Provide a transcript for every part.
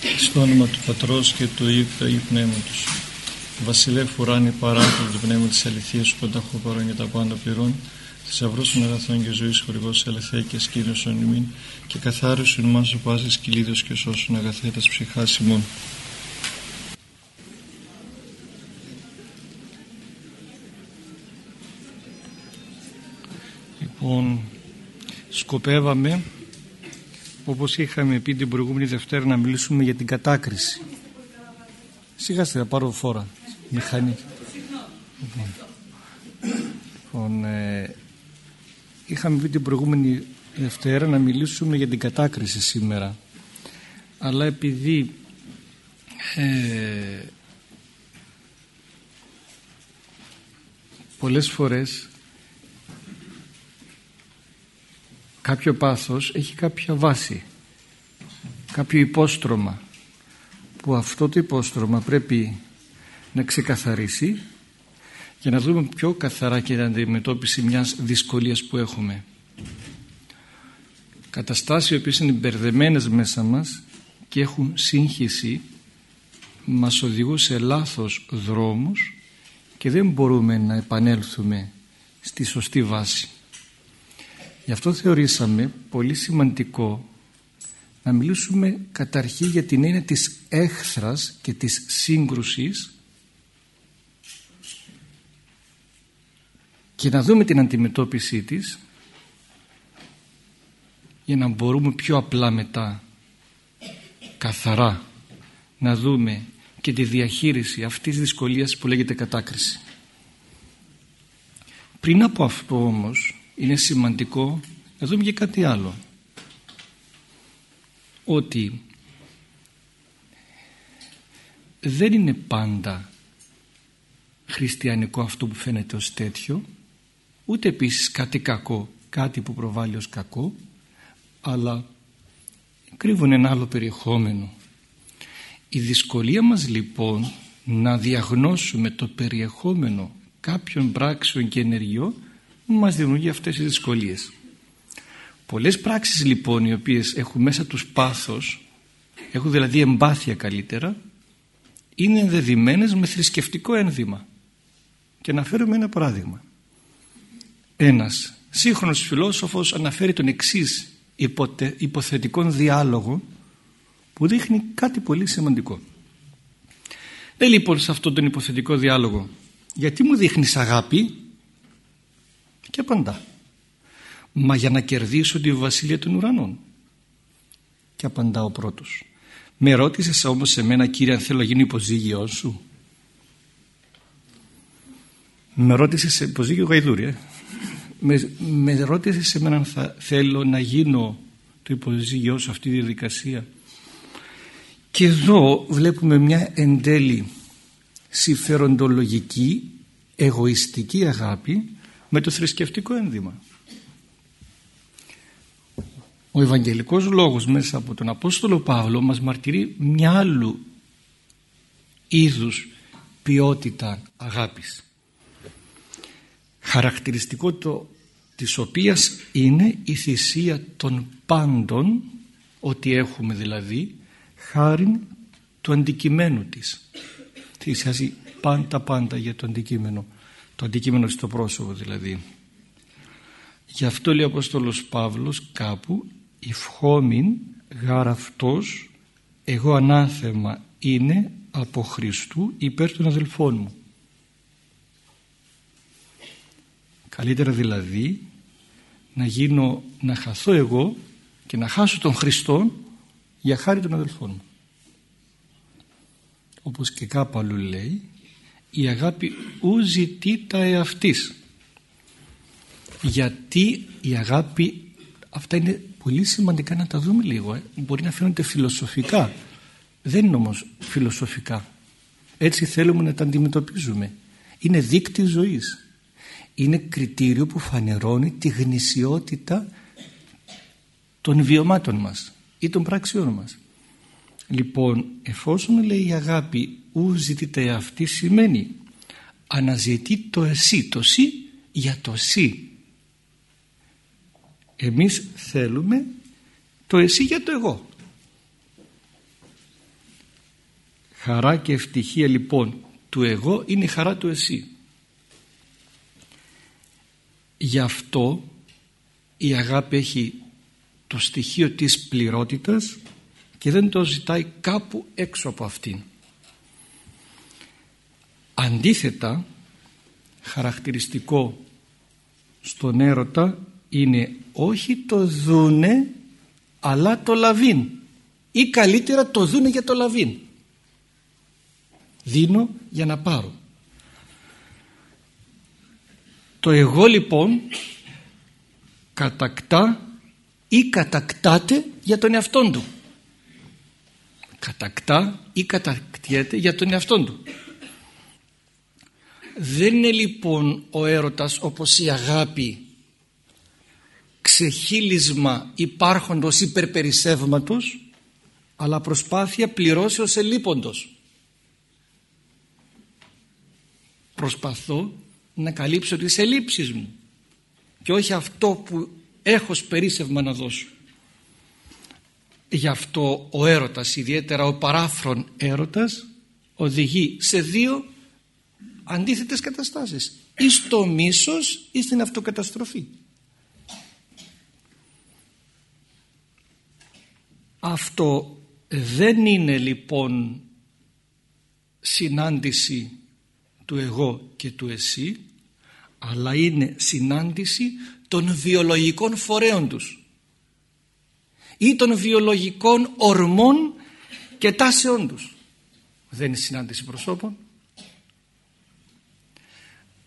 Στο όνομα του Πατρός και του Υιού και του Αγίου Πνεύματος. Βασιλεύ ουράνι παράκλητο του πνεύμα της αληθείας σου πανταχού παρόν για τα πάντα πληρών. Θησαυρός των αγαθών και ζωής χορηγός ελευθέ και σκύριος ον ημίν και καθάρισον μας ο πάσης κυλίδος και σώσον αγαθέτας ψυχάς ημών. Λοιπόν, σκοπεύαμε όπως είχαμε πει την προηγούμενη Δευτέρα να μιλήσουμε για την κατάκριση. Σιγά θα πάρω φόρα μηχανή. Λοιπόν, λοιπόν ε, είχαμε πει την προηγούμενη Δευτέρα να μιλήσουμε για την κατάκριση σήμερα. Αλλά επειδή ε, πολλές φορές κάποιο πάθος έχει κάποια βάση κάποιο υπόστρωμα που αυτό το υπόστρωμα πρέπει να ξεκαθαρίσει για να δούμε πιο καθαρά και την αντιμετώπιση μιας δυσκολίας που έχουμε. Καταστάσεις οι οποίες είναι μπερδεμένες μέσα μας και έχουν σύγχυση μας οδηγούν σε λάθος δρόμους και δεν μπορούμε να επανέλθουμε στη σωστή βάση Γι' αυτό θεωρήσαμε πολύ σημαντικό να μιλήσουμε καταρχήν για την έννοια της έχθρας και της σύγκρουσης και να δούμε την αντιμετώπιση της για να μπορούμε πιο απλά μετά καθαρά να δούμε και τη διαχείριση αυτής της δυσκολίας που λέγεται κατάκριση. Πριν από αυτό όμως είναι σημαντικό να δούμε και κάτι άλλο. Ότι δεν είναι πάντα χριστιανικό αυτό που φαίνεται ως τέτοιο ούτε επίσης κάτι κακό κάτι που προβάλλει ως κακό αλλά κρύβουν ένα άλλο περιεχόμενο. Η δυσκολία μας λοιπόν να διαγνώσουμε το περιεχόμενο κάποιων πράξεων και ενεργειών μας δημιουργεί αυτές τις δυσκολίες. Πολλές πράξεις λοιπόν οι οποίες έχουν μέσα τους πάθος, έχουν δηλαδή εμπάθεια καλύτερα, είναι ενδεδειμένες με θρησκευτικό ένδυμα. Και να φέρουμε ένα παράδειγμα. Ένας σύγχρονος φιλόσοφος αναφέρει τον εξής υποθετικό διάλογο που δείχνει κάτι πολύ σημαντικό. Δεν λοιπόν σε αυτόν τον υποθετικό διάλογο γιατί μου δείχνεις αγάπη; Και απαντά. Μα για να κερδίσω τη βασιλεία των ουρανών. Και απαντά ο πρώτος. Με ρώτησες όμως σε μένα κύριε αν θέλω να γίνω υποζύγιο σου; Με ρώτησες σε υποζύγιο γαϊδούρι. Ε. Με, με ρώτησες σε μένα αν θα θέλω να γίνω το υποζύγιο σου αυτή τη διαδικασία. Και εδώ βλέπουμε μια εν τέλει συμφεροντολογική εγωιστική αγάπη με το θρησκευτικό ένδυμα. Ο Ευαγγελικός Λόγος μέσα από τον Απόστολο Παύλο μας μαρτυρεί μια άλλου είδους ποιότητα αγάπης. Χαρακτηριστικό το της οποίας είναι η θυσία των πάντων ότι έχουμε δηλαδή χάριν του αντικειμένου της θυσιάζει πάντα πάντα για το αντικείμενο το αντικείμενο στο πρόσωπο δηλαδή γι' αυτό λέει ο Απόστολος Παύλος κάπου «Ευχόμην γαραυτός εγώ ανάθεμα είναι από Χριστού υπέρ των αδελφών μου». Καλύτερα δηλαδή να γίνω, να χαθώ εγώ και να χάσω τον Χριστό για χάρη των αδελφών μου. Όπως και κάπου αλλού λέει η αγάπη ου ζητήτα εαυτής. Γιατί η αγάπη αυτά είναι πολύ σημαντικά να τα δούμε λίγο ε. μπορεί να φαίνονται φιλοσοφικά. Δεν είναι όμως φιλοσοφικά. Έτσι θέλουμε να τα αντιμετωπίζουμε. Είναι δείκτη ζωής. Είναι κριτήριο που φανερώνει τη γνησιότητα των βιωμάτων μας ή των πράξεων μας λοιπόν εφόσον λέει η αγάπη ου ζητείτε αυτή σημαίνει αναζητεί το εσύ το εσύ για το εσύ εμείς θέλουμε το εσύ για το εγώ Χαρά και ευτυχία λοιπόν του εγώ είναι η χαρά του εσύ. Γι' αυτό η αγάπη έχει το στοιχείο της πληρότητας και δεν το ζητάει κάπου έξω από αυτήν. Αντίθετα, χαρακτηριστικό στον έρωτα είναι όχι το δούνε αλλά το λαβίν ή καλύτερα το δούνε για το λαβίν. Δίνω για να πάρω. Το εγώ λοιπόν κατακτά ή κατακτάται για τον εαυτόν του. Κατακτά ή κατακτιέται για τον εαυτόν του. Δεν είναι λοιπόν ο έρωτας όπως η αγάπη ξεχύλισμα υπάρχοντος υπερπερισεύματος αλλά προσπάθεια πληρώσεως ελείποντος. Προσπαθώ να καλύψω τις ελλείψεις μου και όχι αυτό που έχω περίσευμα να δώσω. Γι' αυτό ο έρωτας, ιδιαίτερα ο παράφρον έρωτας, οδηγεί σε δύο αντίθετες καταστάσεις. Ή στο μίσος ή στην αυτοκαταστροφή. Αυτό δεν είναι λοιπόν συνάντηση του εγώ και του εσύ αλλά είναι συνάντηση των βιολογικών φορέων τους ή των βιολογικών ορμών και τάσεων τους. Δεν είναι συνάντηση προσώπων.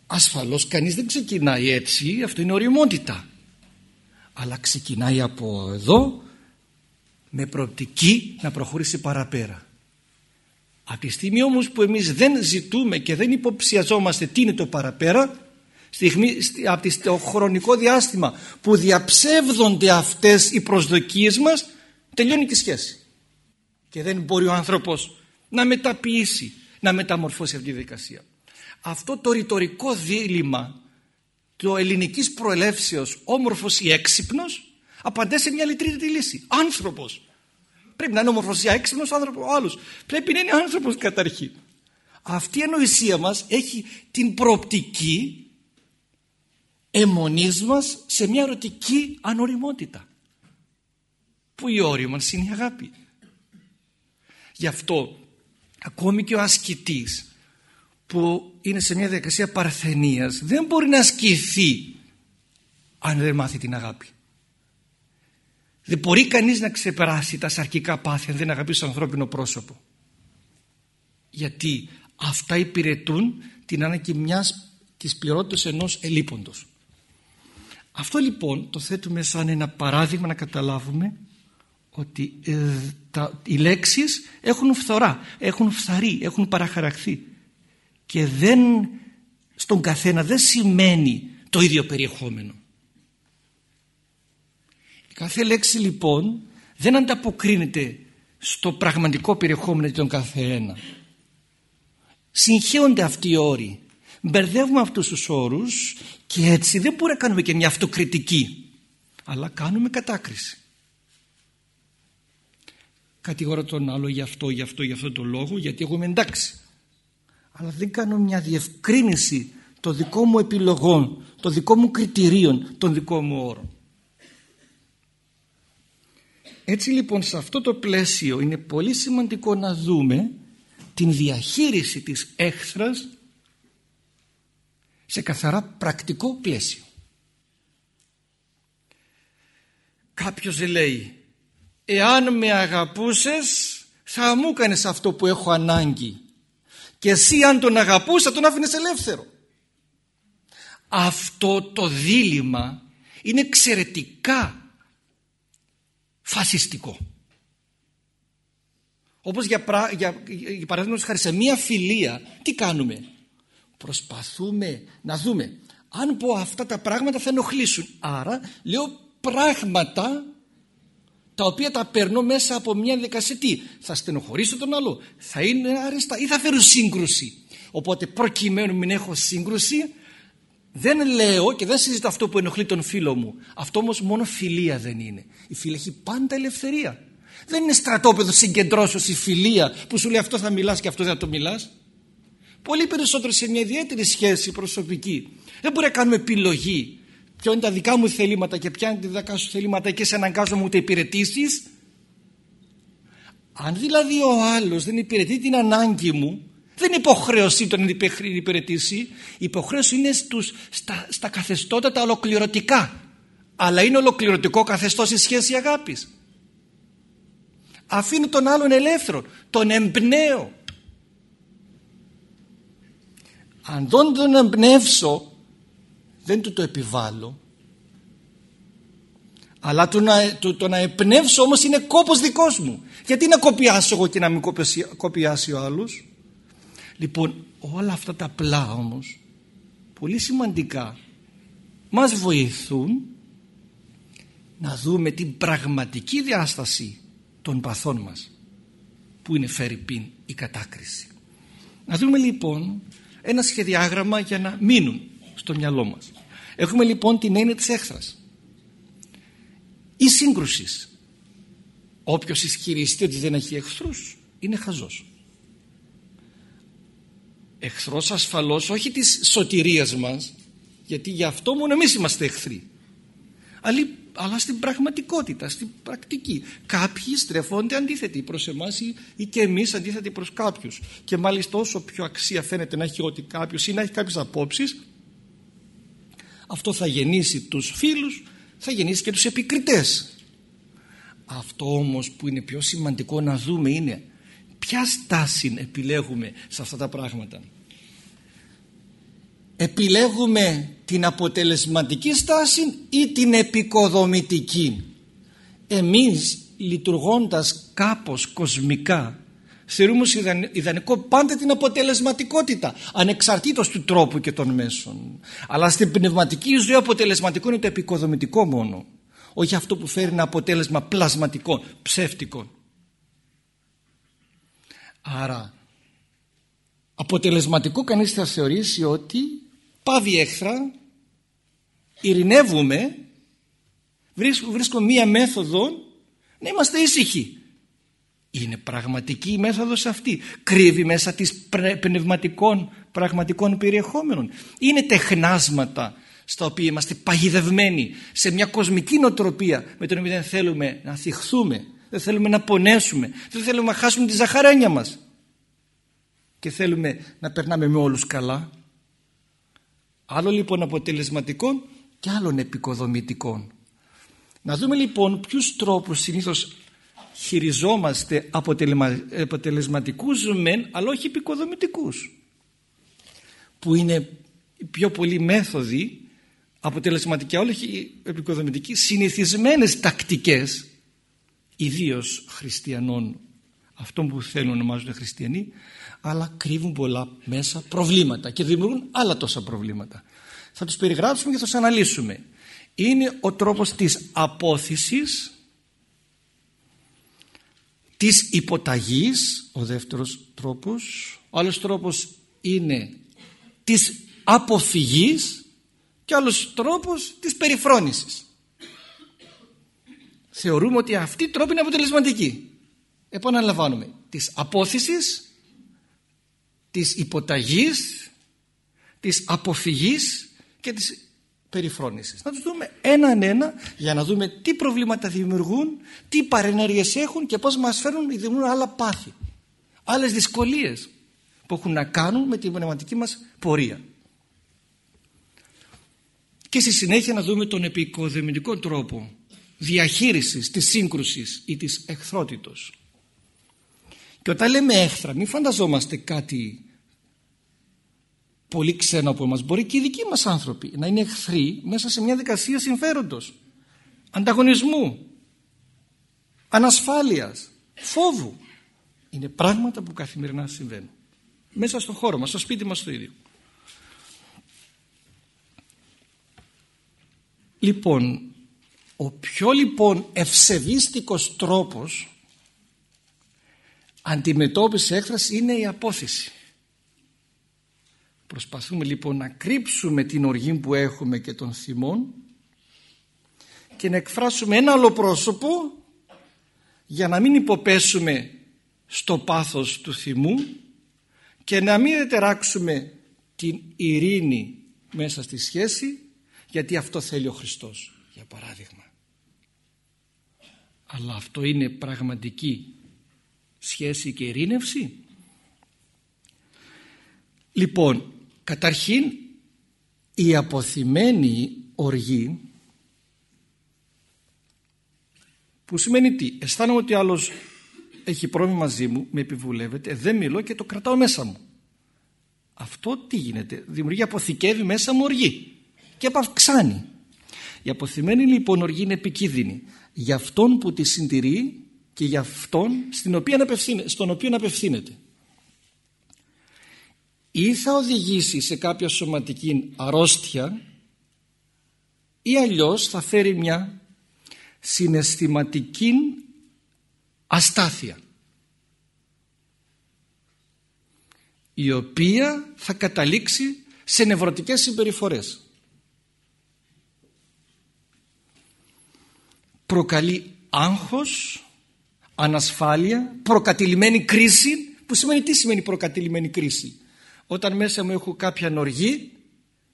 Ασφαλώς κανείς δεν ξεκινάει έτσι, αυτό είναι οριμότητα. Αλλά ξεκινάει από εδώ με προοπτική να προχωρήσει παραπέρα. Από τη στιγμή όμως που εμείς δεν ζητούμε και δεν υποψιαζόμαστε τι είναι το παραπέρα από το χρονικό διάστημα που διαψεύδονται αυτές οι προσδοκίες μας τελειώνει τη σχέση. Και δεν μπορεί ο άνθρωπος να μεταποιήσει να μεταμορφώσει αυτή τη δικασία. Αυτό το ρητορικό δίλημα το ελληνικής προελεύσεως όμορφος ή έξυπνος απαντά σε μια λυτρή λύση. Άνθρωπος. Πρέπει να είναι όμορφος ή έξυπνος άνθρωπος ο άλλος. Πρέπει να είναι άνθρωπος καταρχήν. Αυτή η ανοησία μας έχει την προοπτική αιμονής μας σε μια ερωτική ανοριμότητα. Που η όρη μας είναι η αγάπη. Γι' αυτό ακόμη και ο ασκητής που είναι σε μια διακασία παρθενίας δεν μπορεί να ασκηθεί αν δεν μάθει την αγάπη. Δεν μπορεί κανείς να ξεπεράσει τα σαρκικά πάθη αν δεν αγαπήσει το ανθρώπινο πρόσωπο. Γιατί αυτά υπηρετούν την ανάγκη μιας της πληρότητας ενός ελίποντος αυτό λοιπόν το θέτουμε σαν ένα παράδειγμα να καταλάβουμε ότι ε, τα, οι λέξεις έχουν φθορά, έχουν φθαρεί, έχουν παραχαραχθεί και δεν στον καθένα δεν σημαίνει το ίδιο περιεχόμενο. Η κάθε λέξη λοιπόν δεν ανταποκρίνεται στο πραγματικό περιεχόμενο για τον καθένα. Συγχέονται αυτοί οι όροι μπερδεύουμε αυτούς τους όρους και έτσι δεν μπορούμε να κάνουμε και μια αυτοκριτική αλλά κάνουμε κατάκριση. Κατηγορώ τον άλλο για αυτό, για αυτό, για αυτό το λόγο γιατί εγώ είμαι εντάξει. Αλλά δεν κάνω μια διευκρίνηση των δικών μου επιλογών των δικών μου κριτηρίων των δικών μου όρων. Έτσι λοιπόν σε αυτό το πλαίσιο είναι πολύ σημαντικό να δούμε την διαχείριση της έχθρας σε καθαρά πρακτικό πλαίσιο. Κάποιος λέει εάν με αγαπούσες θα μου έκανες αυτό που έχω ανάγκη και εσύ αν τον αγαπούσα τον άφηνες ελεύθερο. Αυτό το δίλημα είναι εξαιρετικά φασιστικό. Όπως για, για, για παράδειγμα χάρη σε μία φιλία τι κάνουμε; Προσπαθούμε να δούμε αν πω αυτά τα πράγματα θα ενοχλήσουν. Άρα λέω πράγματα τα οποία τα παίρνω μέσα από μια δικασία. Τι θα στενοχωρήσω τον άλλο θα είναι άρεστα ή θα φέρουν σύγκρουση. Οπότε προκειμένου μην έχω σύγκρουση δεν λέω και δεν συζητώ αυτό που ενοχλεί τον φίλο μου. Αυτό όμως μόνο φιλία δεν είναι. Η φίλη έχει πάντα ελευθερία. Δεν είναι στρατόπεδο συγκεντρώσεως η φιλία που σου λέει αυτό θα μιλάς και αυτό δεν θα το μιλάς. Πολύ περισσότερο σε μια ιδιαίτερη σχέση προσωπική. Δεν μπορεί να κάνουμε επιλογή ποιο είναι τα δικά μου θελήματα και ποια είναι τα δικά σου θελήματα και σε αναγκάζομαι ούτε υπηρετήσεις. Αν δηλαδή ο άλλος δεν υπηρετεί την ανάγκη μου δεν είναι υποχρέωσή του να υπηρετήσει. Η υποχρέωση είναι στους, στα, στα καθεστώτα τα ολοκληρωτικά. Αλλά είναι ολοκληρωτικό καθεστώς στη σχέση αγάπης. Αφήνω τον άλλον ελεύθερο. Τον εμπνέω. Αν δεν τον εμπνεύσω δεν του το επιβάλλω. Αλλά το να, το, το να εμπνεύσω όμως είναι κόπος δικός μου. Γιατί να κοπιάσω εγώ και να μην κοπιάσει ο άλλος; Λοιπόν όλα αυτά τα απλά όμως πολύ σημαντικά μας βοηθούν να δούμε την πραγματική διάσταση των παθών μας που είναι φέρει η κατάκριση. Να δούμε λοιπόν ένα σχεδιάγραμμα για να μείνουν στο μυαλό μας. Έχουμε λοιπόν την έννοια της έχθρας. Ή σύγκρουσης όποιος ισχυριστεί ότι δεν έχει εχθρούς είναι χαζός. Εχθρός ασφαλώς όχι της σωτηρίας μας γιατί γι' αυτό μόνο εμείς είμαστε εχθροί. Αλλά, αλλά στην πραγματικότητα, στην πρακτική. Κάποιοι στρεφόνται αντίθετοι προς εμάς ή, ή και εμείς αντίθετοι προς κάποιους. Και μάλιστα όσο πιο αξία φαίνεται να έχει ότι κάποιος ή να έχει κάποιες απόψεις αυτό θα γεννήσει τους φίλους θα γεννήσει και τους επικριτές. Αυτό όμως που είναι πιο σημαντικό να δούμε είναι ποια στάση επιλέγουμε σε αυτά τα πράγματα επιλέγουμε την αποτελεσματική στάση ή την επικοδομητική. Εμείς λειτουργώντας κάπως κοσμικά θεωρούμε ιδανικό πάντα την αποτελεσματικότητα ανεξαρτήτως του τρόπου και των μέσων. Αλλά στην πνευματική ζωή αποτελεσματικό είναι το επικοδομητικό μόνο όχι αυτό που φέρει ένα αποτέλεσμα πλασματικό, ψεύτικο. Άρα αποτελεσματικό κανείς θα θεωρήσει ότι πάβει έχθρα ειρηνεύουμε βρίσκουμε μία μέθοδο να είμαστε ήσυχοι. Είναι πραγματική η μέθοδος αυτή. Κρύβει μέσα της πνευματικών πραγματικών περιεχόμενων. Είναι τεχνάσματα στα οποία είμαστε παγιδευμένοι. Σε μια κοσμική νοοτροπία με την οποία δεν θέλουμε να θυχθούμε δεν θέλουμε να πονέσουμε δεν θέλουμε να χάσουμε τη ζαχαρένια μας. Και θέλουμε να περνάμε με όλους καλά άλλο λοιπόν αποτελεσματικών και άλλων επικοδομητικών. Να δούμε λοιπόν ποιους τρόπους συνήθως χειριζόμαστε αποτελεσματικούς μεν αλλά όχι επικοδομητικούς που είναι οι πιο πολλοί μέθοδοι αποτελεσματικοί όχι επικοδομητικοί συνηθισμένες τακτικές ιδίως χριστιανών αυτών που θέλουν να ονομάζονται χριστιανοί αλλά κρύβουν πολλά μέσα προβλήματα και δημιουργούν άλλα τόσα προβλήματα. Θα τους περιγράψουμε και θα τους αναλύσουμε. Είναι ο τρόπος της απόθυσης της υποταγής ο δεύτερος τρόπος. Ο άλλος τρόπος είναι της αποφυγής και άλλος τρόπος της περιφρόνησης. Θεωρούμε ότι αυτή η τρόπη είναι αποτελεσματική επαναλαμβάνουμε της απόθυσης της υποταγής της αποφυγής και της περιφρόνησης. Να τους δούμε έναν ένα για να δούμε τι προβλήματα δημιουργούν, τι παρενέργειες έχουν και πώς μας φέρνουν δημιουργούν άλλα πάθη. Άλλες δυσκολίες που έχουν να κάνουν με την πνευματική μας πορεία. Και στη συνέχεια να δούμε τον επικοδομητικό τρόπο διαχείρισης της σύγκρουσης ή της εχθρότητος. Και όταν λέμε έχθρα μην φανταζόμαστε κάτι πολύ ξένο από εμάς. Μπορεί και οι δικοί μας άνθρωποι να είναι εχθροί μέσα σε μια δικασία συμφέροντος, ανταγωνισμού, ανασφάλειας, φόβου. Είναι πράγματα που καθημερινά συμβαίνουν. Μέσα στο χώρο μας, στο σπίτι μας το ίδιο. Λοιπόν, ο πιο λοιπόν ευσεβίστικος τρόπος αντιμετώπιση έκφρασης είναι η απόθεση. Προσπαθούμε λοιπόν να κρύψουμε την οργή που έχουμε και των θυμών και να εκφράσουμε ένα άλλο πρόσωπο για να μην υποπέσουμε στο πάθος του θυμού και να μην ετεράξουμε την ειρήνη μέσα στη σχέση γιατί αυτό θέλει ο Χριστός για παράδειγμα αλλά αυτό είναι πραγματική σχέση και ειρήνευση. Λοιπόν καταρχήν η αποθυμένη οργή που σημαίνει τι; Αισθάνομαι ότι άλλος έχει πρόβλημα μαζί μου με επιβουλεύεται δεν μιλώ και το κρατάω μέσα μου. Αυτό τι γίνεται; Δημιουργεί αποθηκεύει μέσα μου οργή. Και επαυξάνει η αποθυμένη λοιπόν οργή είναι επικίνδυνη. Για αυτόν που τη συντηρεί και για αυτόν στην οποία στον οποίο απευθύνεται. Ή θα οδηγήσει σε κάποια σωματική αρρώστια ή αλλιώς θα φέρει μια συναισθηματική αστάθεια η οποία θα καταλήξει σε νευρωτικές συμπεριφορές. Προκαλεί άγχος ανασφάλεια προκατηλημένη κρίση που σημαίνει τι σημαίνει προκατηλημένη κρίση. Όταν μέσα μου έχω κάποια νοργή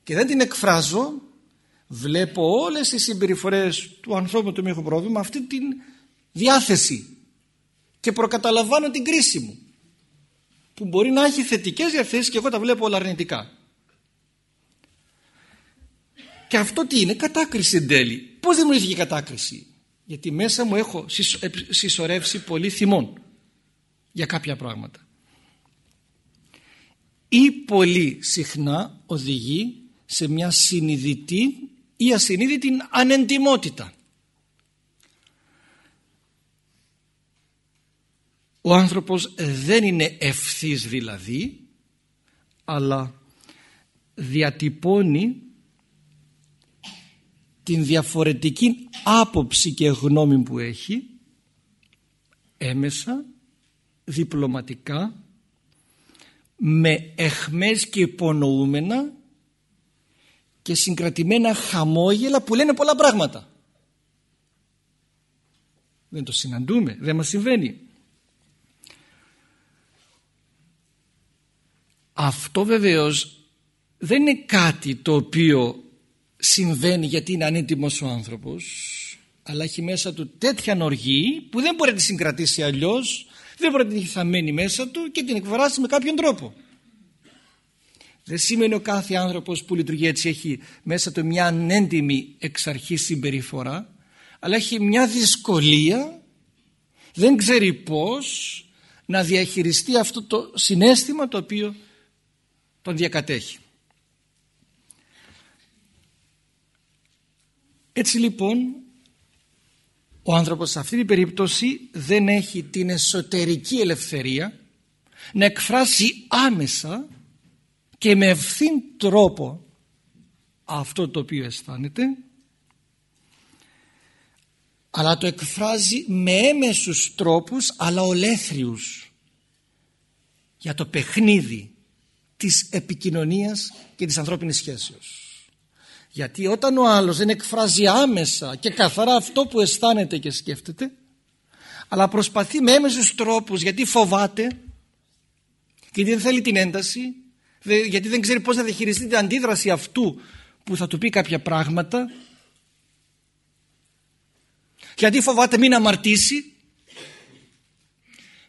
και δεν την εκφράζω βλέπω όλες τις συμπεριφορές του ανθρώπου που έχω πρόβλημα αυτή την διάθεση. Και προκαταλαμβάνω την κρίση μου που μπορεί να έχει θετικές διαθέσεις και εγώ τα βλέπω όλα αρνητικά. Και αυτό τι είναι; Κατάκριση εν τέλει. Πως δημιουργήθηκε κατάκριση; Γιατί μέσα μου έχω συσσωρεύσει πολύ θυμών για κάποια πράγματα ή πολύ συχνά οδηγεί σε μια συνειδητή ή ασυνείδητη ανεντιμότητα. Ο άνθρωπος δεν είναι ευθύς δηλαδή αλλά διατυπώνει την διαφορετική άποψη και γνώμη που έχει έμεσα, διπλωματικά με εχμές και υπονοούμενα και συγκρατημένα χαμόγελα που λένε πολλά πράγματα. Δεν το συναντούμε, δεν μας συμβαίνει. Αυτό βεβαίως δεν είναι κάτι το οποίο συμβαίνει γιατί είναι ανέτοιμος ο άνθρωπος αλλά έχει μέσα του τέτοια οργή που δεν μπορεί να τη συγκρατήσει αλλιώς δεν μπορεί να την έχει θαμένη μέσα του και την εκφράσει με κάποιον τρόπο. Δεν σημαίνει ο κάθε άνθρωπος που λειτουργεί έτσι έχει μέσα του μια ανέντιμη εξ αρχής συμπεριφορά αλλά έχει μια δυσκολία δεν ξέρει πώς να διαχειριστεί αυτό το συνέστημα το οποίο τον διακατέχει. Έτσι λοιπόν ο άνθρωπος σε αυτή την περίπτωση δεν έχει την εσωτερική ελευθερία να εκφράσει άμεσα και με ευθύν τρόπο αυτό το οποίο αισθάνεται αλλά το εκφράζει με έμεσους τρόπους αλλά ολέθριους για το παιχνίδι της επικοινωνίας και της ανθρώπινης σχέσεως. Γιατί όταν ο άλλος δεν εκφράζει άμεσα και καθαρά αυτό που αισθάνεται και σκέφτεται αλλά προσπαθεί με έμεσους τρόπους γιατί φοβάται και δεν θέλει την ένταση γιατί δεν ξέρει πώς να διαχειριστεί την αντίδραση αυτού που θα του πει κάποια πράγματα γιατί φοβάται μην αμαρτήσει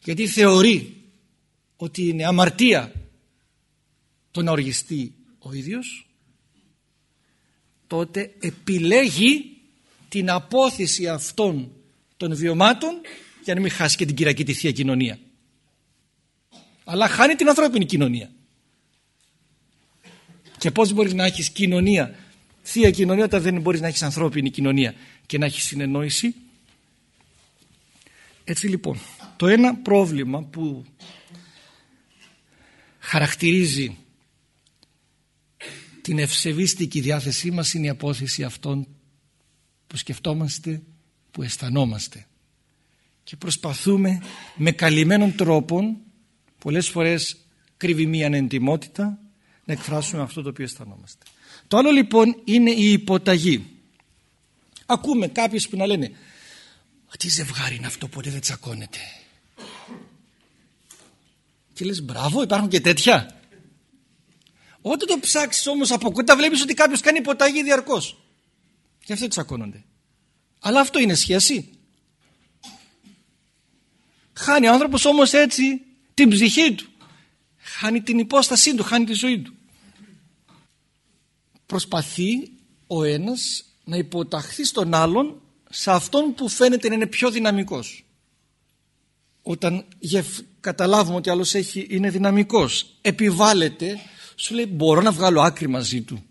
γιατί θεωρεί ότι είναι αμαρτία το να οργιστεί ο ίδιος τότε επιλέγει την απόθεση αυτών των βιωμάτων για να μην χάσει και την κυριακή τη Θεία Κοινωνία αλλά χάνει την ανθρώπινη κοινωνία και πώς μπορείς να έχεις κοινωνία, θεία κοινωνία όταν δεν μπορείς να έχεις ανθρώπινη κοινωνία και να έχεις συνεννόηση. Έτσι λοιπόν, το ένα πρόβλημα που χαρακτηρίζει την ευσεβίστικη διάθεσή μας είναι η απόθεση αυτών που σκεφτόμαστε, που αισθανόμαστε. Και προσπαθούμε με καλυμμένων τρόπων, πολλές φορές κρύβει μία ανεντιμότητα, να εκφράσουμε αυτό το οποίο αισθανόμαστε. Το άλλο λοιπόν είναι η υποταγή. Ακούμε κάποιους που να λένε Τι ζευγάρι είναι αυτό ποτέ δεν τσακώνεται. Και λες μπράβο υπάρχουν και τέτοια. Όταν το ψάξεις όμως από κοντά βλέπεις ότι κάποιος κάνει υποταγή διαρκώς. Γι' αυτό τσακώνονται. Αλλά αυτό είναι σχέση. Χάνει ο άνθρωπος όμως έτσι την ψυχή του. Χάνει την υπόστασή του, χάνει τη ζωή του. Προσπαθεί ο ένας να υποταχθεί στον άλλον σε αυτόν που φαίνεται να είναι πιο δυναμικός. Όταν καταλάβουμε ότι άλλος έχει, είναι δυναμικός, επιβάλλεται, σου λέει μπορώ να βγάλω άκρη μαζί του.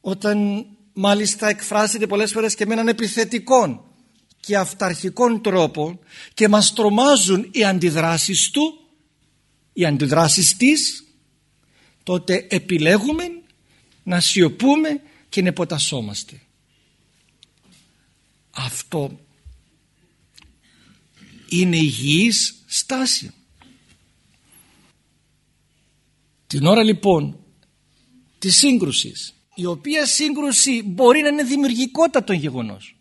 Όταν μάλιστα εκφράζεται πολλές φορές και με έναν επιθετικό και αυταρχικών τρόπο και μας τρομάζουν οι αντιδράσεις του, οι αντιδράσεις της, τότε επιλέγουμε να σιωπούμε και να υποτασσόμαστε. Αυτό είναι υγιής στάση. Την ώρα λοιπόν της σύγκρουσης η οποία σύγκρουση μπορεί να είναι δημιουργικότατο γεγονός.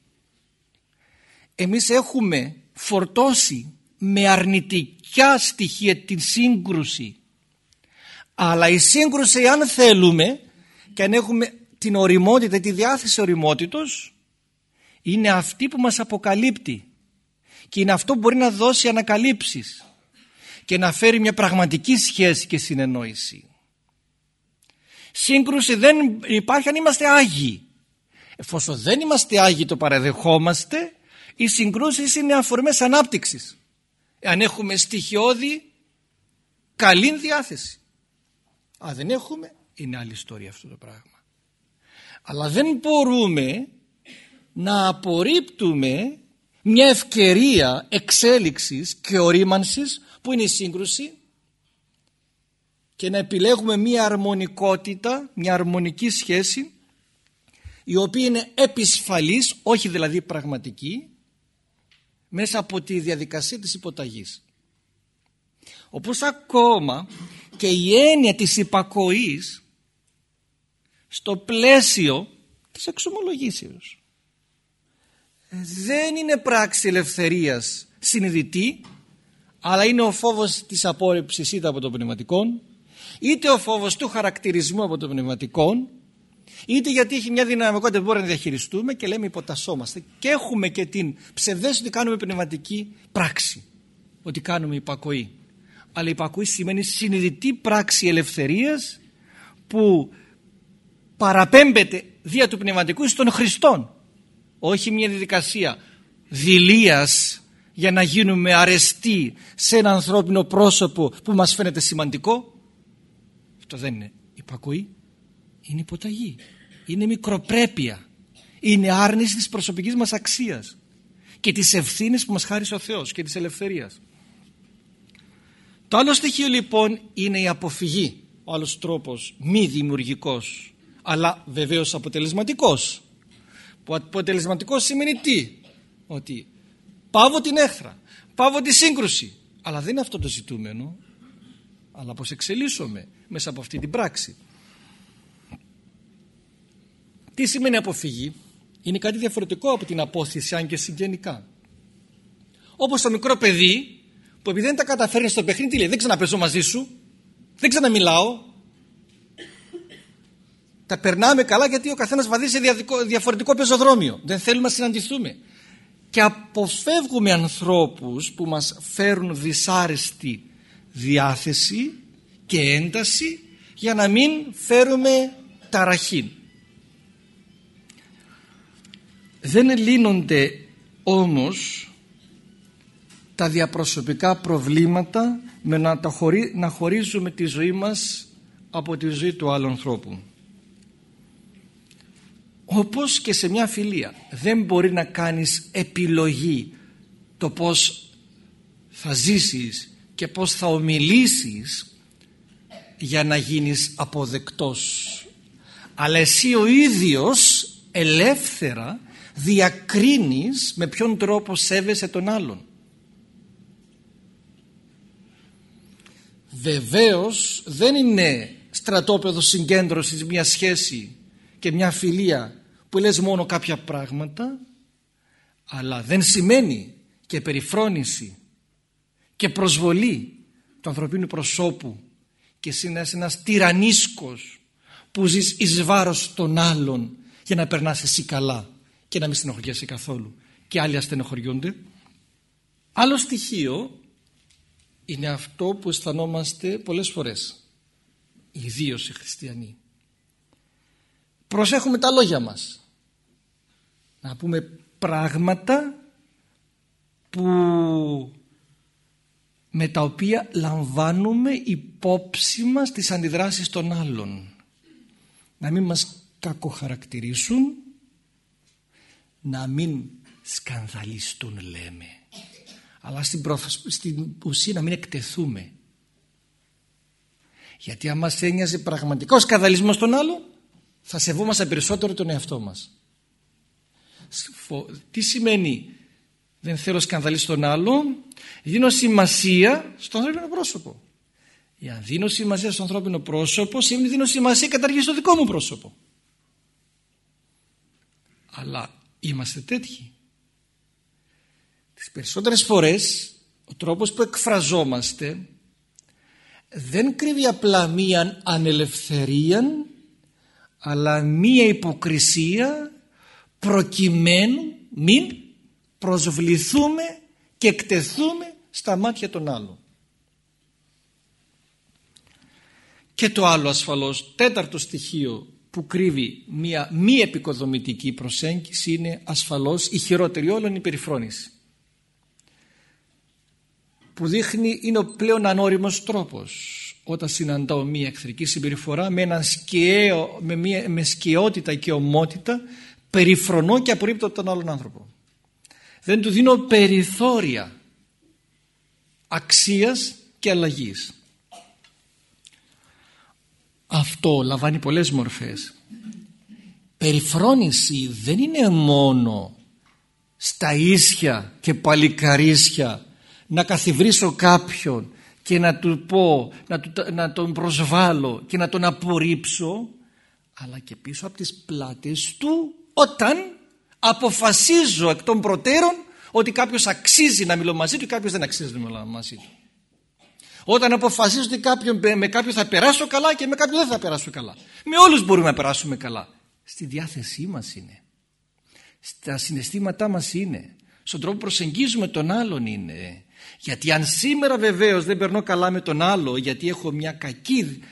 Εμείς έχουμε φορτώσει με αρνητικά στοιχεία την σύγκρουση. Αλλά η σύγκρουση αν θέλουμε και αν έχουμε την οριμότητα, τη διάθεση οριμότητος είναι αυτή που μας αποκαλύπτει. Και είναι αυτό που μπορεί να δώσει ανακαλύψεις και να φέρει μια πραγματική σχέση και συνεννόηση. Σύγκρουση δεν υπάρχει αν είμαστε Άγιοι. Εφόσον δεν είμαστε Άγιοι το παραδεχόμαστε, οι συγκρούσεις είναι αφορμές ανάπτυξης. Αν έχουμε στοιχειώδη καλή διάθεση. Αν δεν έχουμε, είναι άλλη ιστορία αυτό το πράγμα. Αλλά δεν μπορούμε να απορρίπτουμε μια ευκαιρία εξέλιξης και ορίμανσης που είναι η σύγκρουση και να επιλέγουμε μια αρμονικότητα, μια αρμονική σχέση η οποία είναι επισφαλής, όχι δηλαδή πραγματική μέσα από τη διαδικασία της υποταγής. Όπως ακόμα και η έννοια της υπακοής στο πλαίσιο της εξομολογήσεως δεν είναι πράξη ελευθερίας συνειδητή αλλά είναι ο φόβος της απόρριψης είτε από το πνευματικό είτε ο φόβος του χαρακτηρισμού από το πνευματικό είτε γιατί έχει μια δυναμικότητα που μπορούμε να διαχειριστούμε και λέμε υποτασσόμαστε και έχουμε και την ψευδέστηση ότι κάνουμε πνευματική πράξη ότι κάνουμε υπακοή. Αλλά υπακοή σημαίνει συνειδητή πράξη ελευθερίας που παραπέμπεται δια του πνευματικού στον Χριστόν όχι μια διαδικασία δηλίας για να γίνουμε αρεστοί σε ένα ανθρώπινο πρόσωπο που μας φαίνεται σημαντικό. Αυτό δεν είναι υπακοή. Είναι υποταγή. Είναι μικροπρέπεια. Είναι άρνηση της προσωπικής μας αξίας και της ευθύνης που μας χάρισε ο Θεός και της ελευθερίας. Το άλλο στοιχείο λοιπόν είναι η αποφυγή. Ο άλλος τρόπος μη δημιουργικός αλλά βεβαίως αποτελεσματικός που αποτελεσματικός σημαίνει τι; Ότι πάβω την έχθρα πάβω τη σύγκρουση. Αλλά δεν είναι αυτό το ζητούμενο αλλά πως εξελίσσομαι μέσα από αυτή την πράξη. Τι σημαίνει αποφυγή; Είναι κάτι διαφορετικό από την απόθεση αν και συγγενικά. Όπως το μικρό παιδί που επειδή δεν τα καταφέρνει στο παιχνίδι λέει δεν ξαναπέζω μαζί σου δεν ξαναμιλάω τα περνάμε καλά γιατί ο καθένας βαδίζει σε διαφορετικό πεζοδρόμιο δεν θέλουμε να συναντηθούμε και αποφεύγουμε ανθρώπους που μας φέρουν δυσάρεστη διάθεση και ένταση για να μην φέρουμε ταραχή. Δεν λύνονται όμως τα διαπροσωπικά προβλήματα με να, τα να χωρίζουμε τη ζωή μας από τη ζωή του άλλου ανθρώπου. Όπως και σε μια φιλία δεν μπορεί να κάνεις επιλογή το πώς θα ζήσεις και πώς θα ομιλήσεις για να γίνεις αποδεκτός. Αλλά εσύ ο ίδιος ελεύθερα διακρίνεις με ποιον τρόπο σέβεσαι τον άλλον. Βεβαίως δεν είναι στρατόπεδος συγκέντρωσης μια σχέση και μια φιλία που λες μόνο κάποια πράγματα αλλά δεν σημαίνει και περιφρόνηση και προσβολή του ανθρωπίνου προσώπου και εσύ να είσαι ένας τυραννίσκος που ζεις εις βάρος των άλλων για να περνάς εσύ καλά και να μην στενοχωριέσαι καθόλου και άλλοι αστενοχωριούνται. Άλλο στοιχείο είναι αυτό που αισθανόμαστε πολλές φορές ιδίως οι χριστιανοί. Προσέχουμε τα λόγια μας. Να πούμε πράγματα που με τα οποία λαμβάνουμε υπόψη μας τις αντιδράσεις των άλλων. Να μην μας κακοχαρακτηρίσουν, να μην σκανδαλιστούν λέμε, αλλά στην, στην ουσία να μην εκτεθούμε. Γιατί αν μας ένοιαζε πραγματικά ο σκανδαλισμός των άλλων, θα σεβόμαστε περισσότερο τον εαυτό μας. Τι σημαίνει δεν θέλω σκανδαλίσει τον άλλο, δίνω σημασία στο ανθρώπινο πρόσωπο. Για δίνω σημασία στο ανθρώπινο πρόσωπο σημαίνει δίνω σημασία καταργήσει στο δικό μου πρόσωπο. Αλλά είμαστε τέτοιοι. Τις περισσότερες φορές ο τρόπος που εκφραζόμαστε δεν κρύβει απλά μία ανελευθερία αλλά μία υποκρισία προκειμένου μην προσβληθούμε και εκτεθούμε στα μάτια των άλλων. Και το άλλο ασφαλώς, τέταρτο στοιχείο που κρύβει μια μη επικοδομητική προσέγγιση είναι ασφαλώς η χειρότερη όλων η περιφρόνηση. Που δείχνει είναι ο πλέον ανώριμος τρόπος όταν συναντάω μια εχθρική συμπεριφορά με, ένα σκιαίο, με, μια, με σκιότητα και ομότητα περιφρονώ και απορρίπτω τον άλλον άνθρωπο. Δεν του δίνω περιθώρια αξίας και αλλαγής. Αυτό λαμβάνει πολλές μορφές. Περιφρόνηση δεν είναι μόνο στα ίσια και παλικαρίσια να καθιβρίσω κάποιον και να του πω, να, του, να τον προσβάλλω και να τον απορρίψω αλλά και πίσω από τις πλάτες του όταν αποφασίζω εκ των προτέρων ότι κάποιος αξίζει να μιλώ μαζί του και κάποιος δεν αξίζει να μιλώ μαζί του. Όταν αποφασίζω ότι κάποιον, με κάποιον θα περάσω καλά και με κάποιον δεν θα περάσω καλά. Με όλους μπορούμε να περάσουμε καλά. Στη διάθεσή μας είναι. Στα συναισθήματά μας είναι. Στον τρόπο που προσεγγίζουμε τον άλλον είναι. Γιατί αν σήμερα βεβαίως δεν περνώ καλά με τον άλλο γιατί έχω μια κακή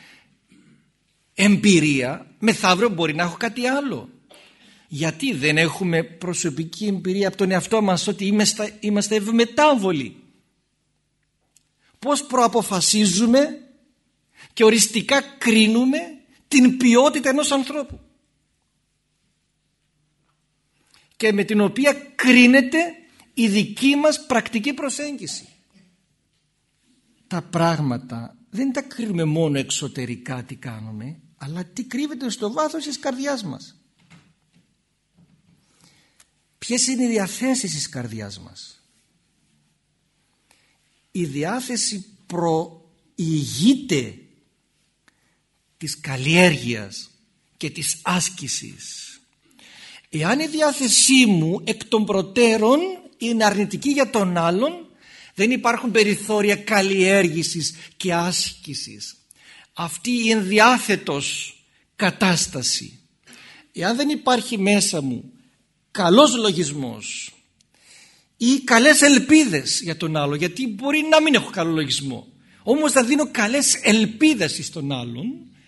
εμπειρία μεθαύριο μπορεί να έχω κάτι άλλο γιατί δεν έχουμε προσωπική εμπειρία από τον εαυτό μας ότι είμαστε, είμαστε ευμετάβολοι; Πώς προαποφασίζουμε και οριστικά κρίνουμε την ποιότητα ενός ανθρώπου; Και με την οποία κρίνεται η δική μας πρακτική προσέγγιση. Τα πράγματα δεν τα κρίνουμε μόνο εξωτερικά τι κάνουμε, αλλά τι κρύβεται στο βάθος της καρδιάς μας. Ποιες είναι οι διαθέσεις της καρδιάς μας. Η διάθεση προηγείται της καλλιέργειας και της άσκησης. Εάν η διάθεσή μου εκ των προτέρων είναι αρνητική για τον άλλον δεν υπάρχουν περιθώρια καλλιέργησης και άσκησης. Αυτή η ενδιάθετος κατάσταση. Εάν δεν υπάρχει μέσα μου καλός λογισμός ή καλές ελπίδες για τον άλλο γιατί μπορεί να μην έχω καλό λογισμό όμως θα δίνω καλές ελπίδες στον άλλον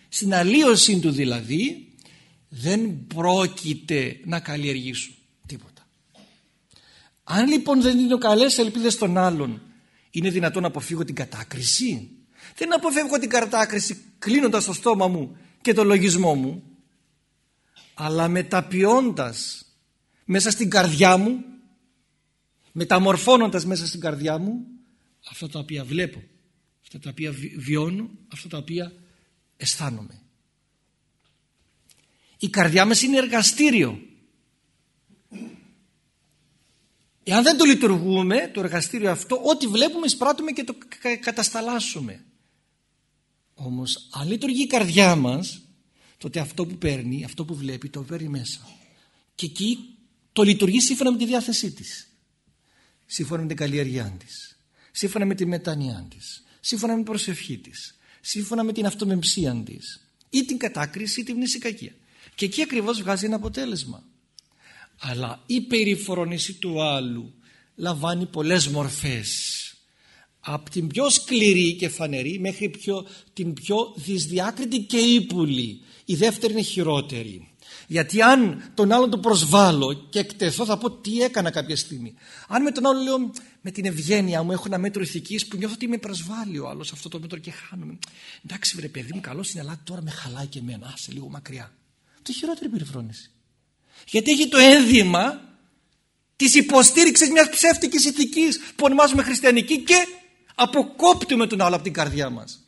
στην αλλίωσή του δηλαδή δεν πρόκειται να καλλιεργήσω τίποτα αν λοιπόν δεν δίνω καλές ελπίδες στον άλλον είναι δυνατόν να αποφύγω την κατάκριση; Δεν αποφεύγω την κατάκριση κλείνοντας το στόμα μου και το λογισμό μου αλλά μεταποιώντας μέσα στην καρδιά μου μεταμορφώνοντας μέσα στην καρδιά μου αυτά τα οποία βλέπω αυτά τα οποία βιώνω αυτά τα οποία αισθάνομαι. Η καρδιά μας είναι εργαστήριο εάν δεν το λειτουργούμε το εργαστήριο αυτό ό,τι βλέπουμε εισπράττουμε και το κατασταλάσσουμε όμως αν λειτουργεί η καρδιά μας τότε αυτό που παίρνει αυτό που βλέπει το παίρνει μέσα και εκεί το λειτουργεί σύμφωνα με τη διάθεσή της. Σύμφωνα με την καλλιεργιά της. Σύμφωνα με τη μετάνοιά της. Σύμφωνα με την προσευχή της. Σύμφωνα με την αυτομεμψία της. Ή την κατάκριση ή την κακία. Και εκεί ακριβώς βγάζει ένα αποτέλεσμα. Αλλά η περιφρόνηση του άλλου λαμβάνει πολλές μορφές. Από την πιο σκληρή και φανερή μέχρι πιο, την πιο δυσδιάκριτη και ύπουλη. Η δεύτερη είναι χειρότερη. Γιατί αν τον άλλον τον προσβάλλω και εκτεθώ θα πω τι έκανα κάποια στιγμή. Αν με τον άλλο λέω με την ευγένεια μου έχω ένα μέτρο ηθικής που νιώθω ότι με προσβάλλει ο άλλος αυτό το μέτρο και χάνομαι. Εντάξει βρε παιδί μου καλώς είναι αλλά τώρα με χαλάει και εμένα. Άσε λίγο μακριά. Το χειρότερη περιφρόνηση. Γιατί έχει το ένδυμα της υποστήριξης μιας ψεύτικης ηθικής που ονομάζουμε χριστιανική και αποκόπτουμε τον άλλο από την καρδιά μας.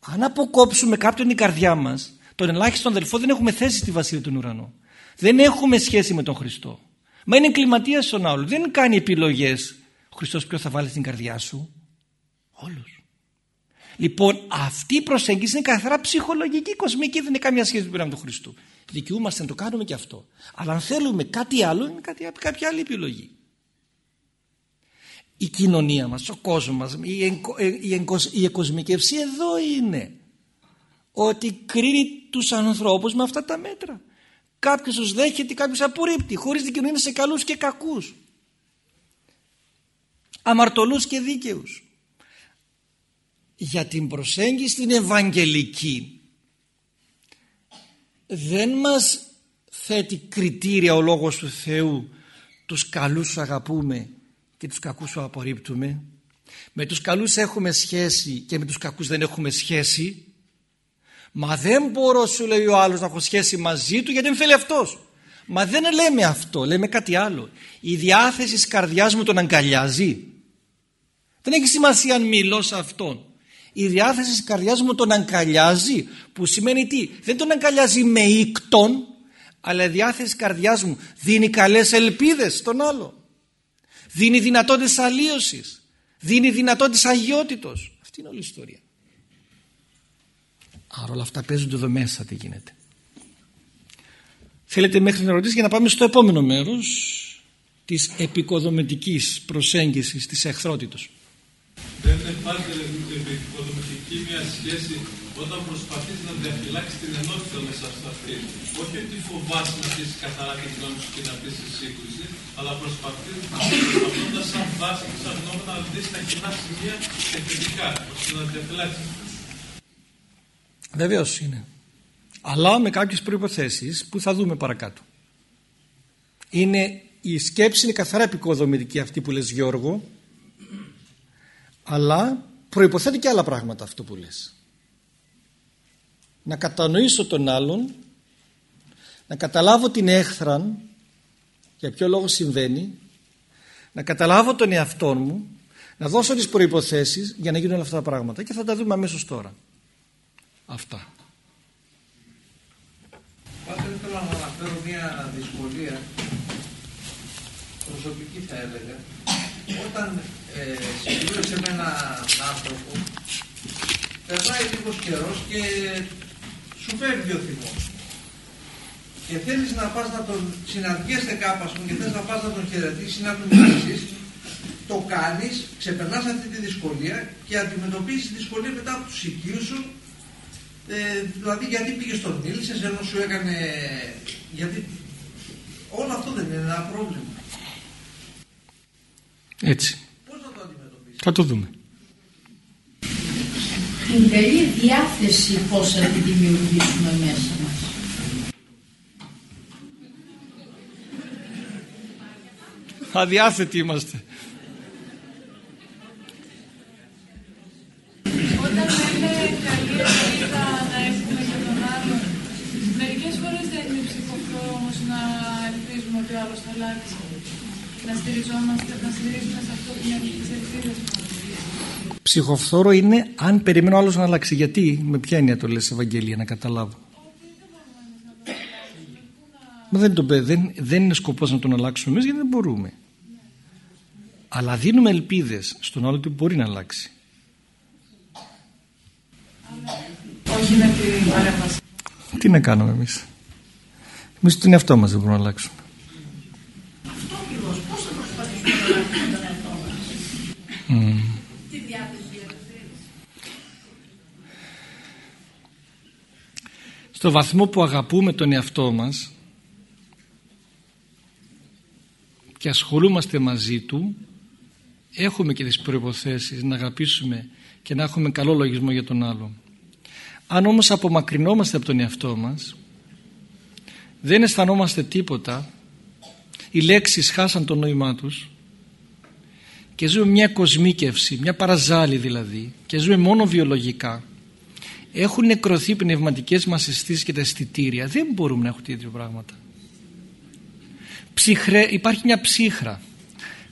Αν αποκόψουμε κάποιον την καρδιά μας τον ελάχιστον αδελφό δεν έχουμε θέση στη βασίλεια του ουρανού. Δεν έχουμε σχέση με τον Χριστό. Μα είναι εγκληματία στον άλλο. Δεν κάνει επιλογές. Ο Χριστός ποιος θα βάλει στην καρδιά σου; Όλους. Λοιπόν, αυτή η προσέγγιση είναι καθαρά ψυχολογική, κοσμική, δεν είναι καμία σχέση με τον Χριστό. Δικαιούμαστε να το κάνουμε και αυτό. Αλλά αν θέλουμε κάτι άλλο, είναι κάτι, κάποια άλλη επιλογή. Η κοινωνία μας, ο κόσμος μας, η, εγκο, η, η εκοσμικευσία εδώ είναι ότι κρίνει τους ανθρώπους με αυτά τα μέτρα. Κάποιος τους δέχεται, κάποιος απορρίπτει, χωρίς δικαιολογία σε καλούς και κακούς. Αμαρτωλούς και δίκαιους. Για την προσέγγιση την Ευαγγελική δεν μας θέτει κριτήρια ο Λόγος του Θεού τους καλούς αγαπούμε και τους κακούς απορρίπτουμε με τους καλούς έχουμε σχέση και με τους κακούς δεν έχουμε σχέση Μα δεν μπορώ σου λέει ο άλλος να έχω σχέση μαζί του γιατί δεν θέλει αυτός. Μα δεν λέμε αυτό, λέμε κάτι άλλο. Η διάθεση της καρδιάς μου τον αγκαλιάζει. Δεν έχει σημασία αν μιλώ σε αυτόν. Η διάθεση της καρδιάς μου τον αγκαλιάζει που σημαίνει τι; Δεν τον αγκαλιάζει με ήκτον αλλά η διάθεση της καρδιάς μου δίνει καλές ελπίδες στον άλλο. Δίνει δυνατότητες αλλίωσης. Δίνει δυνατότητες αγιότητος. Αυτή είναι όλη η ιστορία. Άρα όλα αυτά παίζονται εδώ μέσα τι γίνεται. Θέλετε μέχρι να ρωτήσετε για να πάμε στο επόμενο μέρος της επικοδομητικής προσέγγισης της εχθρότητος. Δεν υπάρχει επικοδομητική μια σχέση όταν προσπαθείς να διαφυλάξεις την ενότητα μέσα σε αυτή. Όχι ότι φοβάσαι να πεις καθαρά την γνώμη σου και να πεις σε σύγκρουση, αλλά προσπαθείς να σαν βάση και σαν γνώμη να δεις τα κοινά σημεία και θετικά, ώστε να διαφυλάξεις Βεβαίως είναι. Αλλά με κάποιες προϋποθέσεις που θα δούμε παρακάτω. Είναι, η σκέψη είναι καθαρά επικοδομητική αυτή που λες Γιώργο αλλά προϋποθέτει και άλλα πράγματα αυτό που λες. Να κατανοήσω τον άλλον να καταλάβω την έχθραν για ποιο λόγο συμβαίνει να καταλάβω τον εαυτό μου να δώσω τις προϋποθέσεις για να γίνουν όλα αυτά τα πράγματα και θα τα δούμε αμέσως τώρα. Αυτά. Πάτε ήθελα να αναφέρω μια δυσκολία προσωπική θα έλεγα όταν ε, με έναν άνθρωπο περνάει λίγος καιρός και σου φεύγει ο θυμός και θέλεις να πας να τον συναντιέσαι κάπου και θέλεις να πας να τον χαιρετήσεις να τον μιλήσεις το κάνεις, ξεπερνάς αυτή τη δυσκολία και αντιμετωπίζεις τη δυσκολία μετά από τους οικείους σου ε, δηλαδή γιατί πήγες στον μίλησες ενώ σου έκανε... Γιατί όλο αυτό δεν είναι ένα πρόβλημα. Έτσι. Πώς θα το αντιμετωπίσεις. Θα το δούμε. Την καλή διάθεση πώς θα τη δημιουργήσουμε μέσα μας. Αδιάθετοι είμαστε. ότι ο άλλος θα αλλάξει. Να στηριζόμαστε, να στηρίζουμε σε αυτό που είναι τις ελπίδες μας. Ψυχοφθόρο είναι αν περιμένω άλλος να αλλάξει. Γιατί, με ποια έννοια το λες Ευαγγελία, να καταλάβω; Μα δεν, το, δεν, δεν είναι σκοπός να τον αλλάξουμε εμείς γιατί δεν μπορούμε. Αλλά δίνουμε ελπίδες στον άλλο ότι μπορεί να αλλάξει. Όχι με την παρέμβαση. Τι να κάνουμε εμείς; Εμείς τον εαυτό μας δεν μπορούμε να αλλάξουμε. Στο βαθμό που αγαπούμε τον εαυτό μας και ασχολούμαστε μαζί του έχουμε και τις προϋποθέσεις να αγαπήσουμε και να έχουμε καλό λογισμό για τον άλλο. Αν όμως απομακρυνόμαστε από τον εαυτό μας δεν αισθανόμαστε τίποτα οι λέξεις χάσαν το νόημά τους και ζούμε μια κοσμίκευση, μια παραζάλη δηλαδή και ζούμε μόνο βιολογικά έχουν νεκρωθεί πνευματικές μας αισθήσεις και τα αισθητήρια. Δεν μπορούμε να έχουμε τέτοια πράγματα. Ψυχρέ, υπάρχει μια ψύχρα.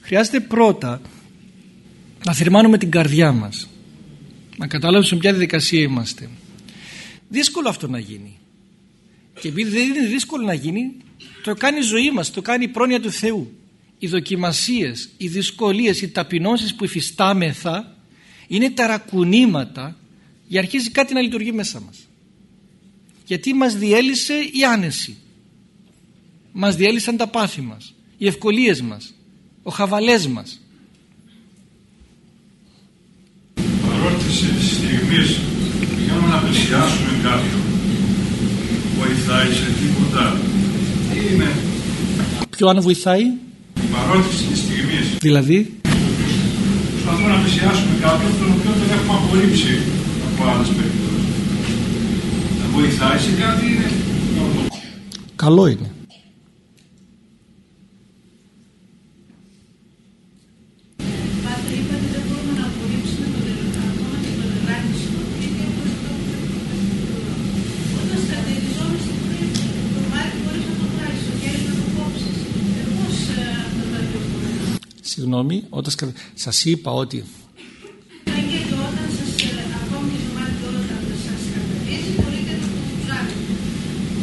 Χρειάζεται πρώτα να θερμάνουμε την καρδιά μας. Να καταλάβουμε σε ποια διαδικασία είμαστε. Δύσκολο αυτό να γίνει. Και επειδή δεν είναι δύσκολο να γίνει το κάνει η ζωή μας, το κάνει η πρόνοια του Θεού. Οι δοκιμασίες, οι δυσκολίες, οι ταπεινώσεις που υφιστάμεθα είναι ταρακουνήματα για αρχίζει κάτι να λειτουργεί μέσα μας. Γιατί μας διέλυσε η άνεση. Μας διέλυσαν τα πάθη μας, οι ευκολίες μας, ο χαβαλές μας. Παρότι σε στιγμής για να πλησιάσουμε κάποιον βοηθάει σε τίποτα; Ή είναι; Ποιο αν βοηθάει παρότηση της στιγμής. Δηλαδή; Προσπαθούμε να πλησιάσουμε κάποιον τον οποίο τον έχουμε απορρίψει από άλλες περιπτώσεις. Να βοηθάει σε κάτι είναι Καλό είναι. Πάτε, είπατε δεν μπορούμε να απορρίψουμε τον τελικά, ακόμα και τον ελάχιστο, γιατί όπως το Όταν στερεζόμαστε πριν το μάτι μπορείς να το βγάλεις, το χέρι να το κόψεις. Ε, πώς ε, αυτά τα δύο μπορούν. Συγγνώμη όταν σκα- σας είπα ότι Αν και το όταν σας, ε, ακόμη και το μάτι όταν σας καταδύσει, μπορείτε να το ψάξετε.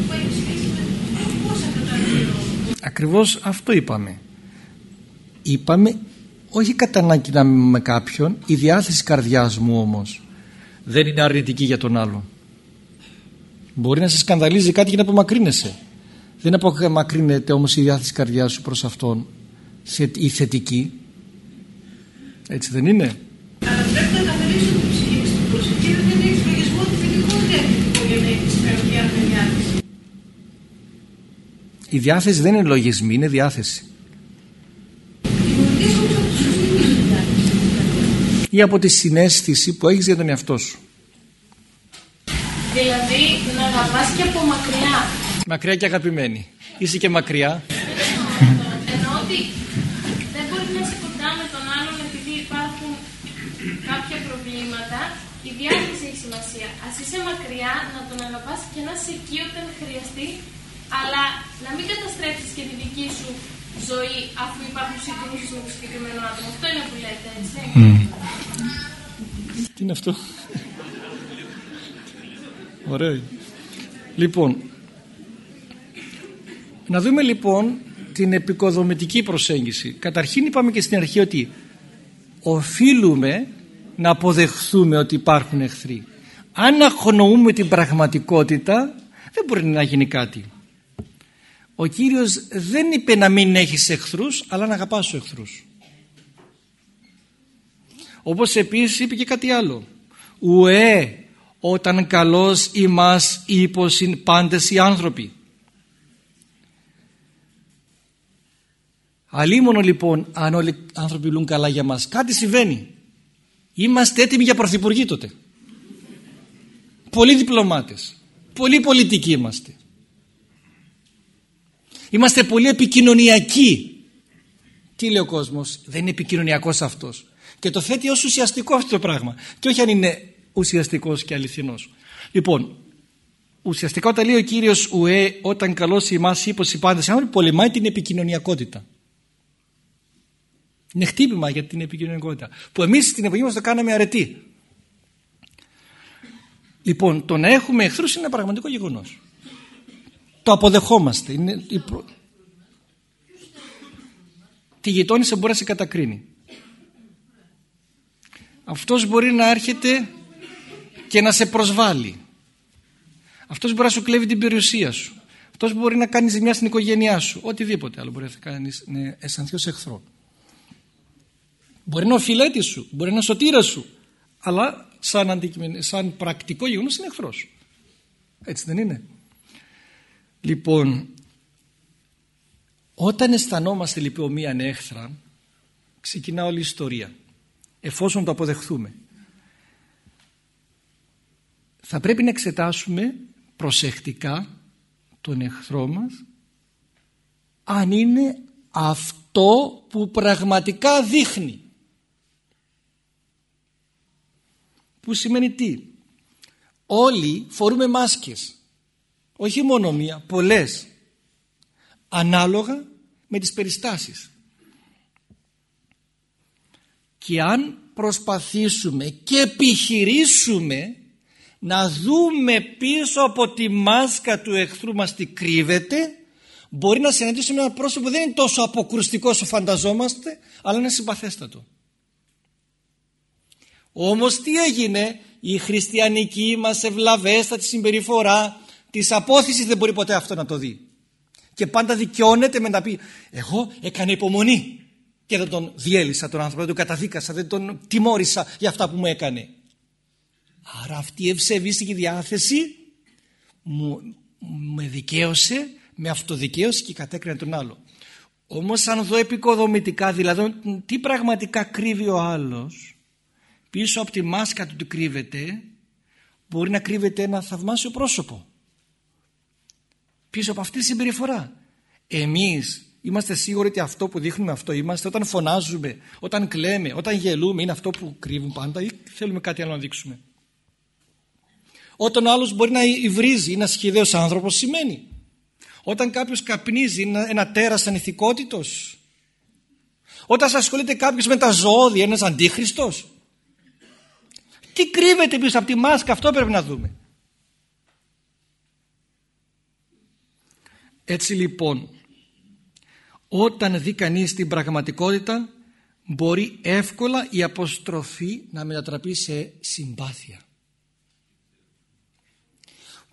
Που έχει σχέση με πώς αυτά τα δύο ακριβώς αυτό είπαμε. Είπαμε όχι κατά ανάγκη να είμαι με κάποιον η διάθεση καρδιάς μου όμως δεν είναι αρνητική για τον άλλο μπορεί να σε σκανδαλίζει κάτι και να απομακρύνεσαι. Δεν απομακρύνεται όμως η διάθεση καρδιάς σου προς αυτόν θε- η θετική. Έτσι δεν είναι; Αλλά πρέπει να καθαρίσω την ψυχή μου στην προσοχή, δεν έχει λογισμό ότι θετικό ή αρνητικό για να έχει καρδιά με διάθεση. Η διάθεση δεν είναι λογισμοί είναι διάθεση Δημιουργήσω όμως από τη σωστή της διάθεση. ή από τη συνέστηση που έχεις για τον εαυτό σου Δηλαδή να αγαπάς και από μακριά. μακριά και αγαπημένη είσαι και μακριά Εννοώ ότι δεν μπορεί να είσαι κοντά με τον άλλον επειδή υπάρχουν κάποια προβλήματα. Η διάθεση έχει σημασία. Ας είσαι μακριά, να τον αγαπάς και να είσαι εκεί όταν χρειαστεί, αλλά να μην καταστρέψεις και τη δική σου ζωή αφού υπάρχουν συγκρούσεις με το συγκεκριμένο άτομο. Αυτό είναι που λέτε, έτσι. Τι είναι αυτό; Ωραίο. Λοιπόν, να δούμε λοιπόν την επικοδομητική προσέγγιση. Καταρχήν είπαμε και στην αρχή ότι οφείλουμε να αποδεχθούμε ότι υπάρχουν εχθροί. Αν αγνοούμε την πραγματικότητα δεν μπορεί να γίνει κάτι. Ο Κύριος δεν είπε να μην έχεις εχθρούς αλλά να αγαπάς τους εχθρούς. Όπως επίσης είπε και κάτι άλλο. Ουέ όταν καλός ημάς ύποσιν πάντες οι άνθρωποι. Αλίμονο λοιπόν αν όλοι οι άνθρωποι μιλούν καλά για μας. Κάτι συμβαίνει. Είμαστε έτοιμοι για πρωθυπουργοί τότε. Πολλοί διπλωμάτες. Πολλοί πολιτικοί είμαστε. Είμαστε πολύ επικοινωνιακοί. Τι λέει ο κόσμος. Δεν είναι επικοινωνιακός αυτός. Και το θέτει ως ουσιαστικό αυτό το πράγμα. Και όχι αν είναι ουσιαστικός και αληθινός. Λοιπόν, ουσιαστικά όταν λέει ο Κύριος Ουέ όταν καλώσει εμάς ύπος οι πάντες άνθρωποι πολεμάει την επικοινωνιακότητα. Είναι χτύπημα για την επικοινωνιακότητα. Που εμείς στην εποχή μας το κάναμε αρετή. Λοιπόν, το να έχουμε εχθρούς είναι ένα πραγματικό γεγονός. Το αποδεχόμαστε. Είναι η προ... Τη γειτόνισσα μπορεί να σε κατακρίνει. Αυτός μπορεί να έρχεται και να σε προσβάλλει. Αυτός μπορεί να σου κλέβει την περιουσία σου. Αυτός μπορεί να κάνεις ζημιά στην οικογένειά σου. Οτιδήποτε άλλο μπορεί να κάνει να αισθανθεί ως εχθρό. Μπορεί να είναι ο φιλέτης σου, μπορεί να είναι ο σωτήρας σου. Αλλά σαν, αντικειμεν... σαν πρακτικό γεγονός είναι εχθρός. Έτσι δεν είναι. Λοιπόν, όταν αισθανόμαστε λοιπόν μία έχθρα, ξεκινά όλη η ιστορία, εφόσον το αποδεχθούμε. Θα πρέπει να εξετάσουμε προσεκτικά τον εχθρό μας αν είναι αυτό που πραγματικά δείχνει. Που σημαίνει τι; Όλοι φορούμε μάσκες. Όχι μόνο μία, πολλές. Ανάλογα με τις περιστάσεις. Και αν προσπαθήσουμε και επιχειρήσουμε να δούμε πίσω από τη μάσκα του εχθρού μας τι κρύβεται μπορεί να συναντήσουμε ένα πρόσωπο που δεν είναι τόσο αποκρουστικό όσο φανταζόμαστε αλλά είναι συμπαθέστατο. Όμως τι έγινε; Η χριστιανική μας ευλαβέστατη συμπεριφορά της απόθεσης δεν μπορεί ποτέ αυτό να το δει. Και πάντα δικαιώνεται με να πει εγώ έκανα υπομονή και δεν τον διέλυσα τον άνθρωπο, δεν τον καταδίκασα, δεν τον τιμώρησα για αυτά που μου έκανε. Άρα αυτή η ευσεβίστικη διάθεση μου, με δικαίωσε, με αυτοδικαίωση και κατέκρινε τον άλλο. Όμως αν δω επικοδομητικά, δηλαδή τι πραγματικά κρύβει ο άλλος, πίσω από τη μάσκα του τι κρύβεται, μπορεί να κρύβεται ένα θαυμάσιο πρόσωπο. Πίσω από αυτή τη συμπεριφορά. Εμείς είμαστε σίγουροι ότι αυτό που δείχνουμε αυτό είμαστε όταν φωνάζουμε, όταν κλαίμε, όταν γελούμε είναι αυτό που κρύβουν πάντα ή θέλουμε κάτι άλλο να δείξουμε. Όταν ο άλλος μπορεί να υβρίζει, είναι σχεδαίος άνθρωπος σημαίνει. Όταν κάποιος καπνίζει είναι ένα τέρας ανηθικότητος. Όταν σας ασχολείται κάποιος με τα ζώδια, ένας αντίχριστος. Τι κρύβεται πίσω από τη μάσκα, αυτό πρέπει να δούμε. Έτσι λοιπόν, όταν δει κανείς την πραγματικότητα, μπορεί εύκολα η αποστροφή να μετατραπεί σε συμπάθεια.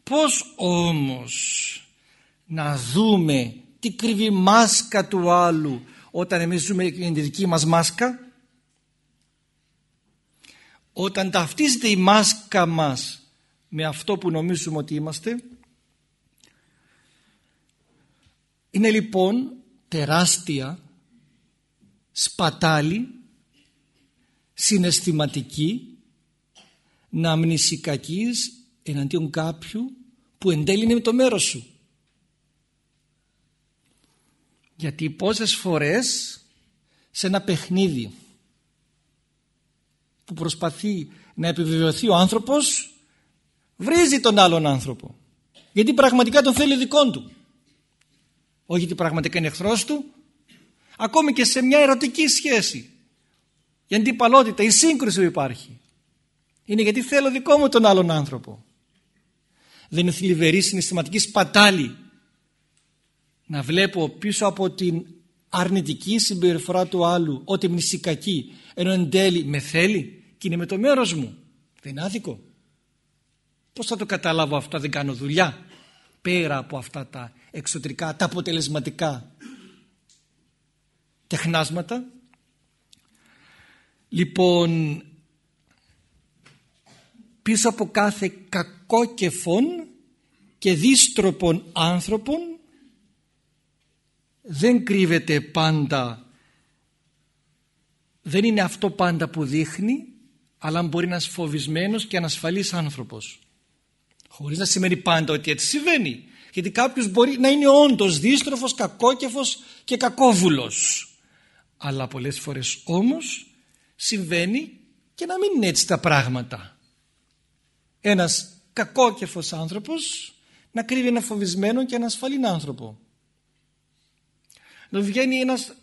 Πώς όμως να δούμε τι κρύβει μάσκα του άλλου όταν εμείς ζούμε την δική μας μάσκα; Όταν ταυτίζεται η μάσκα μας με αυτό που νομίζουμε ότι είμαστε είναι λοιπόν τεράστια σπατάλη συναισθηματική να μνησικακείς εναντίον κάποιου που εν τέλει είναι με το μέρος σου. Γιατί πόσες φορές σε ένα παιχνίδι που προσπαθεί να επιβεβαιωθεί ο άνθρωπος βρίζει τον άλλον άνθρωπο. Γιατί πραγματικά τον θέλει δικός του. Όχι γιατί πραγματικά είναι εχθρός του. Ακόμη και σε μια ερωτική σχέση. Η αντιπαλότητα, η σύγκρουση που υπάρχει. Είναι γιατί θέλω δικό μου τον άλλον άνθρωπο. Δεν είναι θλιβερή συναισθηματική σπατάλη να βλέπω πίσω από την αρνητική συμπεριφορά του άλλου ότι μνησικακεί ενώ εν τέλει με θέλει και είναι με το μέρος μου. Δεν είναι άδικο. Πώς θα το καταλάβω αυτό δεν κάνω δουλειά πέρα από αυτά τα εξωτερικά, τα αποτελεσματικά τεχνάσματα. Λοιπόν, πίσω από κάθε κακόκεφων και δίστροπων άνθρωπων δεν κρύβεται πάντα δεν είναι αυτό πάντα που δείχνει αλλά μπορεί να είναι φοβισμένος και ανασφαλής άνθρωπος χωρίς να σημαίνει πάντα ότι έτσι συμβαίνει γιατί κάποιος μπορεί να είναι όντως δίστροφος, κακόκεφος και κακόβουλος αλλά πολλές φορές όμως συμβαίνει και να μην είναι έτσι τα πράγματα ένας κακόκεφος άνθρωπος να κρύβει ένα φοβισμένο και ένα ασφαλή άνθρωπο. Να βγαίνει ένας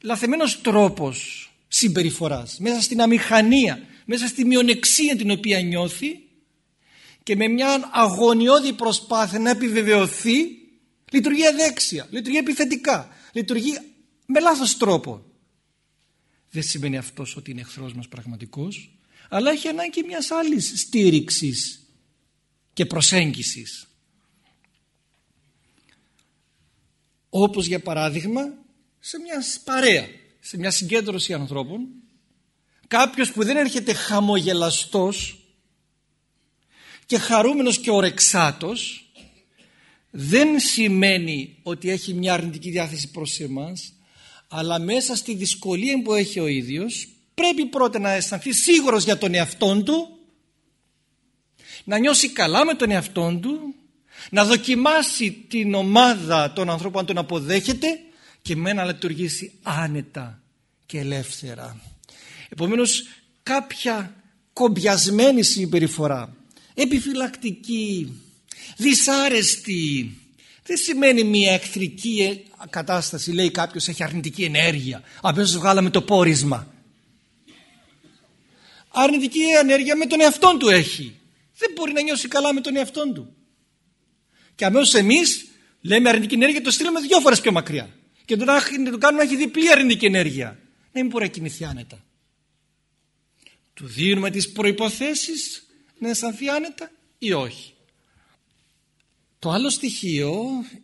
λαθεμένος τρόπος συμπεριφοράς μέσα στην αμηχανία, μέσα στη μειονεξία την οποία νιώθει και με μια αγωνιώδη προσπάθεια να επιβεβαιωθεί λειτουργεί αδέξια, λειτουργεί επιθετικά, λειτουργεί με λάθος τρόπο. Δεν σημαίνει αυτός ότι είναι εχθρός μας πραγματικός αλλά έχει ανάγκη μιας άλλης στήριξης και προσέγγισης. Όπως για παράδειγμα σε μια παρέα, σε μια συγκέντρωση ανθρώπων κάποιος που δεν έρχεται χαμογελαστός και χαρούμενος και ορεξάτος δεν σημαίνει ότι έχει μια αρνητική διάθεση προς εμάς αλλά μέσα στη δυσκολία που έχει ο ίδιος πρέπει πρώτα να αισθανθεί σίγουρος για τον εαυτόν του να νιώσει καλά με τον εαυτόν του να δοκιμάσει την ομάδα των ανθρώπων αν τον αποδέχεται και με να λειτουργήσει άνετα και ελεύθερα. Επομένως κάποια κομπιασμένη συμπεριφορά, επιφυλακτική, δυσάρεστη, δεν σημαίνει μια εχθρική κατάσταση, λέει κάποιος έχει αρνητική ενέργεια. Απέσως βγάλαμε το πόρισμα. Αρνητική ενέργεια με τον εαυτόν του έχει. Δεν μπορεί να νιώσει καλά με τον εαυτόν του. Και αμέσως εμείς λέμε αρνητική ενέργεια το στείλουμε δυο φορές πιο μακριά. Και το, το κάνουμε να έχει διπλή αρνητική ενέργεια. Να μην μπορεί να κινηθεί άνετα. Του δίνουμε τις προϋποθέσεις να αισθανθεί άνετα ή όχι. Το άλλο στοιχείο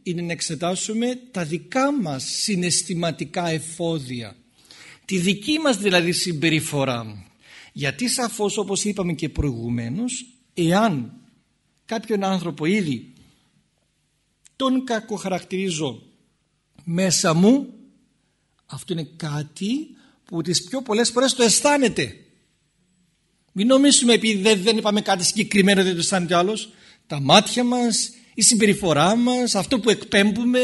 είναι να εξετάσουμε τα δικά μας συναισθηματικά εφόδια. Τη δική μας δηλαδή συμπεριφορά. Γιατί σαφώς όπως είπαμε και προηγουμένως, εάν κάποιον άνθρωπο ήδη τον κακοχαρακτηρίζω μέσα μου, αυτό είναι κάτι που τις πιο πολλές φορές το αισθάνεται. Μην νομίσουμε επειδή δεν, δεν είπαμε κάτι συγκεκριμένο δεν το αισθάνεται άλλος. Τα μάτια μας, η συμπεριφορά μας, αυτό που εκπέμπουμε.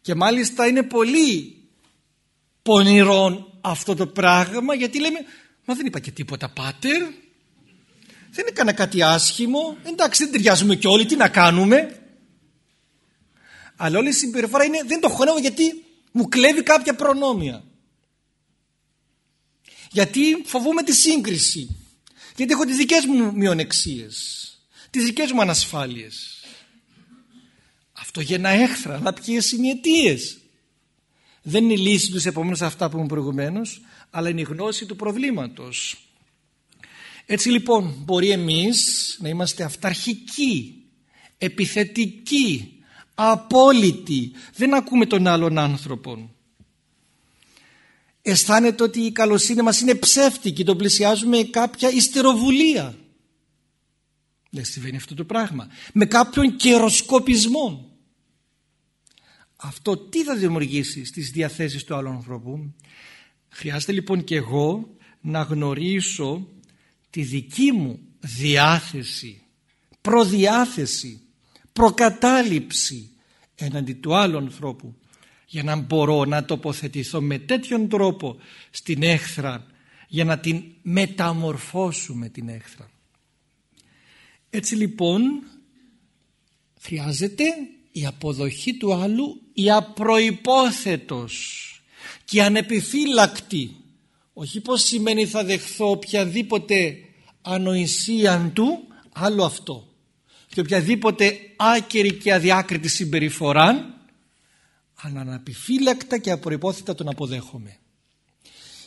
Και μάλιστα είναι πολύ πονηρό αυτό το πράγμα γιατί λέμε μα δεν είπα και τίποτα πάτερ. Δεν έκανα κάτι άσχημο. Εντάξει δεν ταιριάζουμε και όλοι τι να κάνουμε αλλά όλη η συμπεριφορά είναι δεν το χωνεύω γιατί μου κλέβει κάποια προνόμια γιατί φοβούμαι τη σύγκριση γιατί έχω τις δικές μου μειονεξίες τις δικές μου ανασφάλειες. Αυτό γεννά έχθρα, αλλά ποιες είναι οι αιτίες. Δεν είναι η λύση τους επομένως αυτά που ήμουν προηγουμένως, αλλά είναι η γνώση του προβλήματος. Έτσι λοιπόν μπορεί εμείς να είμαστε αυταρχικοί, επιθετικοί, απόλυτοι. Δεν ακούμε τον άλλον άνθρωπον. Αισθάνεται ότι η καλοσύνη μας είναι ψεύτικη, τον πλησιάζουμε κάποια ιστεροβουλία. Δεν συμβαίνει αυτό το πράγμα. Με κάποιον καιροσκοπισμό. Αυτό τι θα δημιουργήσει στις διαθέσεις του άλλου ανθρώπου. Χρειάζεται λοιπόν και εγώ να γνωρίσω τη δική μου διάθεση, προδιάθεση, προκατάληψη εναντί του άλλου ανθρώπου για να μπορώ να τοποθετηθώ με τέτοιον τρόπο στην έχθρα για να την μεταμορφώσουμε την έχθρα. Έτσι λοιπόν χρειάζεται η αποδοχή του άλλου η απροϋπόθετος και ανεπιφύλακτη όχι πως σημαίνει θα δεχθώ οποιαδήποτε ανοησία του άλλο αυτό και οποιαδήποτε άκερη και αδιάκριτη συμπεριφορά αλλά αναπιφύλακτα και απροϋπόθετα τον αποδέχομαι.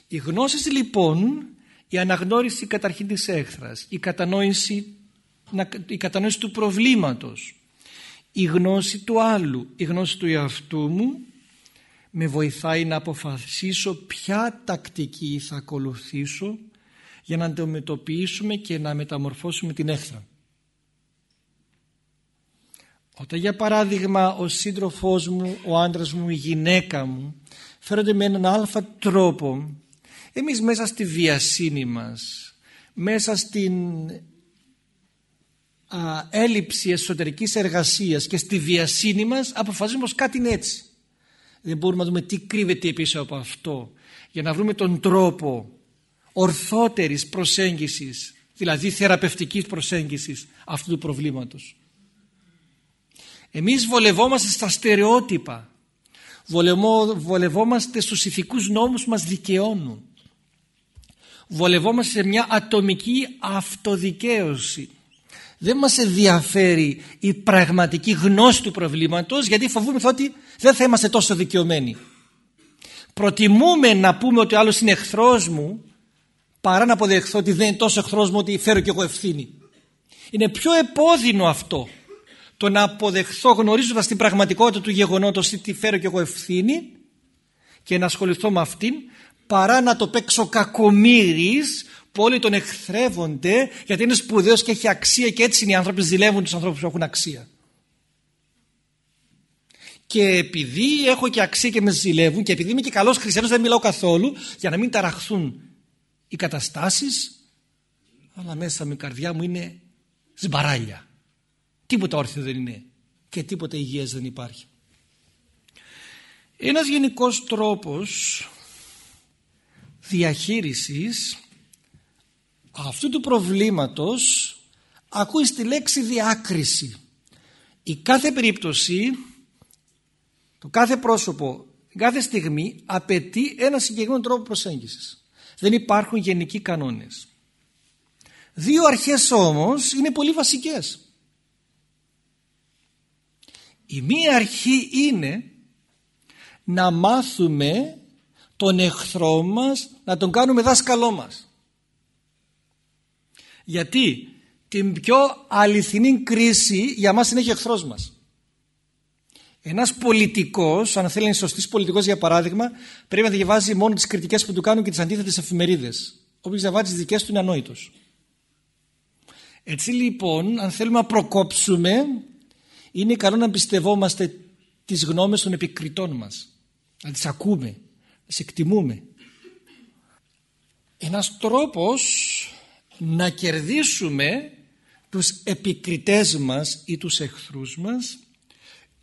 Η γνώση λοιπόν, η αναγνώριση καταρχήν της έχθρας, η κατανόηση η κατανόηση του προβλήματος η γνώση του άλλου η γνώση του εαυτού μου με βοηθάει να αποφασίσω ποια τακτική θα ακολουθήσω για να αντιμετωπίσουμε και να μεταμορφώσουμε την έχθρα. Όταν για παράδειγμα ο σύντροφός μου, ο άντρας μου, η γυναίκα μου φέρονται με έναν αλφα τρόπο εμείς μέσα στη βιασύνη μας, μέσα στην α, έλλειψη εσωτερικής εργασίας και στη βιασύνη μας αποφασίζουμε πως κάτι είναι έτσι. Δεν μπορούμε να δούμε τι κρύβεται πίσω από αυτό για να βρούμε τον τρόπο ορθότερης προσέγγισης δηλαδή θεραπευτικής προσέγγισης αυτού του προβλήματος. Εμείς βολευόμαστε στα στερεότυπα βολευόμαστε στους ηθικούς νόμους που μας δικαιώνουν βολευόμαστε σε μια ατομική αυτοδικαίωση δεν μας ενδιαφέρει η πραγματική γνώση του προβλήματος γιατί φοβούμε ότι δεν θα είμαστε τόσο δικαιωμένοι. Προτιμούμε να πούμε ότι ο άλλος είναι εχθρός μου παρά να αποδεχθώ ότι δεν είναι τόσο εχθρός μου ότι φέρω και εγώ ευθύνη. Είναι πιο επώδυνο αυτό το να αποδεχθώ γνωρίζοντας την πραγματικότητα του γεγονότος ότι φέρω και εγώ ευθύνη και να ασχοληθώ με αυτήν παρά να το παίξω κακομύρης που όλοι τον εχθρεύονται γιατί είναι σπουδαίος και έχει αξία και έτσι είναι οι άνθρωποι ζηλεύουν τους ανθρώπους που έχουν αξία. και επειδή έχω και αξία και με ζηλεύουν και επειδή είμαι και καλός χριστιανός δεν μιλάω καθόλου για να μην ταραχθούν οι καταστάσεις αλλά μέσα με καρδιά μου είναι σμπαράλια. Τίποτα όρθιο δεν είναι και τίποτα υγιές δεν υπάρχει. Ένας γενικός τρόπος διαχείρισης αυτού του προβλήματος ακούει στη λέξη διάκριση. Η κάθε περίπτωση, το κάθε πρόσωπο, κάθε στιγμή απαιτεί ένα συγκεκριμένο τρόπο προσέγγισης. Δεν υπάρχουν γενικοί κανόνες. Δύο αρχές όμως είναι πολύ βασικές. Η μία αρχή είναι να μάθουμε τον εχθρό μας να τον κάνουμε δάσκαλό μας. Γιατί την πιο αληθινή κρίση για μας είναι έχει εχθρός μας. Ένας πολιτικός, αν θέλει να είναι σωστής πολιτικός για παράδειγμα, πρέπει να διαβάζει μόνο τις κριτικές που του κάνουν και τις αντίθετες εφημερίδες. Όποιος διαβάζει τις δικές του είναι ανόητος. Έτσι λοιπόν, αν θέλουμε να προκόψουμε, είναι καλό να πιστευόμαστε τις γνώμες των επικριτών μας. Να τις ακούμε, να τις εκτιμούμε. Ένας τρόπος να κερδίσουμε τους επικριτές μας ή τους εχθρούς μας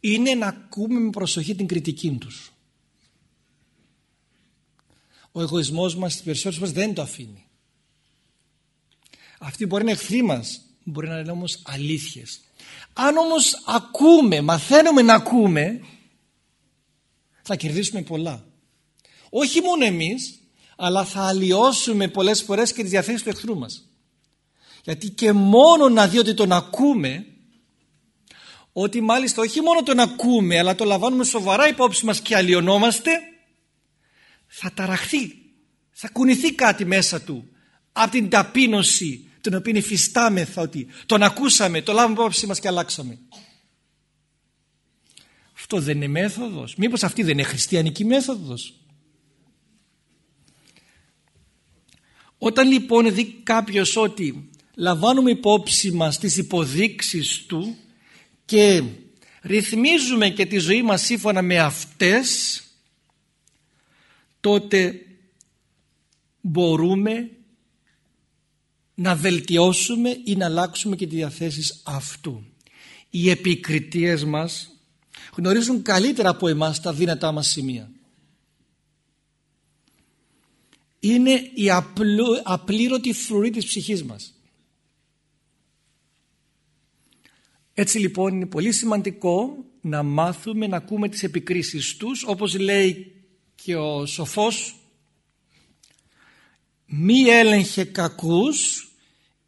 είναι να ακούμε με προσοχή την κριτική τους. Ο εγωισμός μας στις περισσότερες μας δεν το αφήνει. Αυτοί μπορεί να είναι εχθροί μας, μπορεί να είναι όμως αλήθειες. Αν όμως ακούμε, μαθαίνουμε να ακούμε, θα κερδίσουμε πολλά. Όχι μόνο εμείς, αλλά θα αλλοιώσουμε πολλές φορές και τις διαθέσεις του εχθρού μας. Γιατί και μόνο να δει ότι τον ακούμε, ότι μάλιστα όχι μόνο τον ακούμε, αλλά το λαμβάνουμε σοβαρά υπόψη μας και αλλοιωνόμαστε, θα ταραχθεί, θα κουνηθεί κάτι μέσα του από την ταπείνωση την οποία υφιστάμεθα ότι τον ακούσαμε, το λάβουμε υπόψη μας και αλλάξαμε. Αυτό δεν είναι μέθοδος. Μήπως αυτή δεν είναι χριστιανική μέθοδος. Όταν λοιπόν δει κάποιος ότι λαμβάνουμε υπόψη μας τις υποδείξεις του και ρυθμίζουμε και τη ζωή μας σύμφωνα με αυτές τότε μπορούμε να βελτιώσουμε ή να αλλάξουμε και τις διαθέσεις αυτού. Οι επικριτείες μας γνωρίζουν καλύτερα από εμάς τα δύνατά μας σημεία. Είναι η απλήρωτη φρουρή της ψυχής μας. Έτσι λοιπόν είναι πολύ σημαντικό να μάθουμε να ακούμε τις επικρίσεις τους όπως λέει και ο σοφός μη έλεγχε κακούς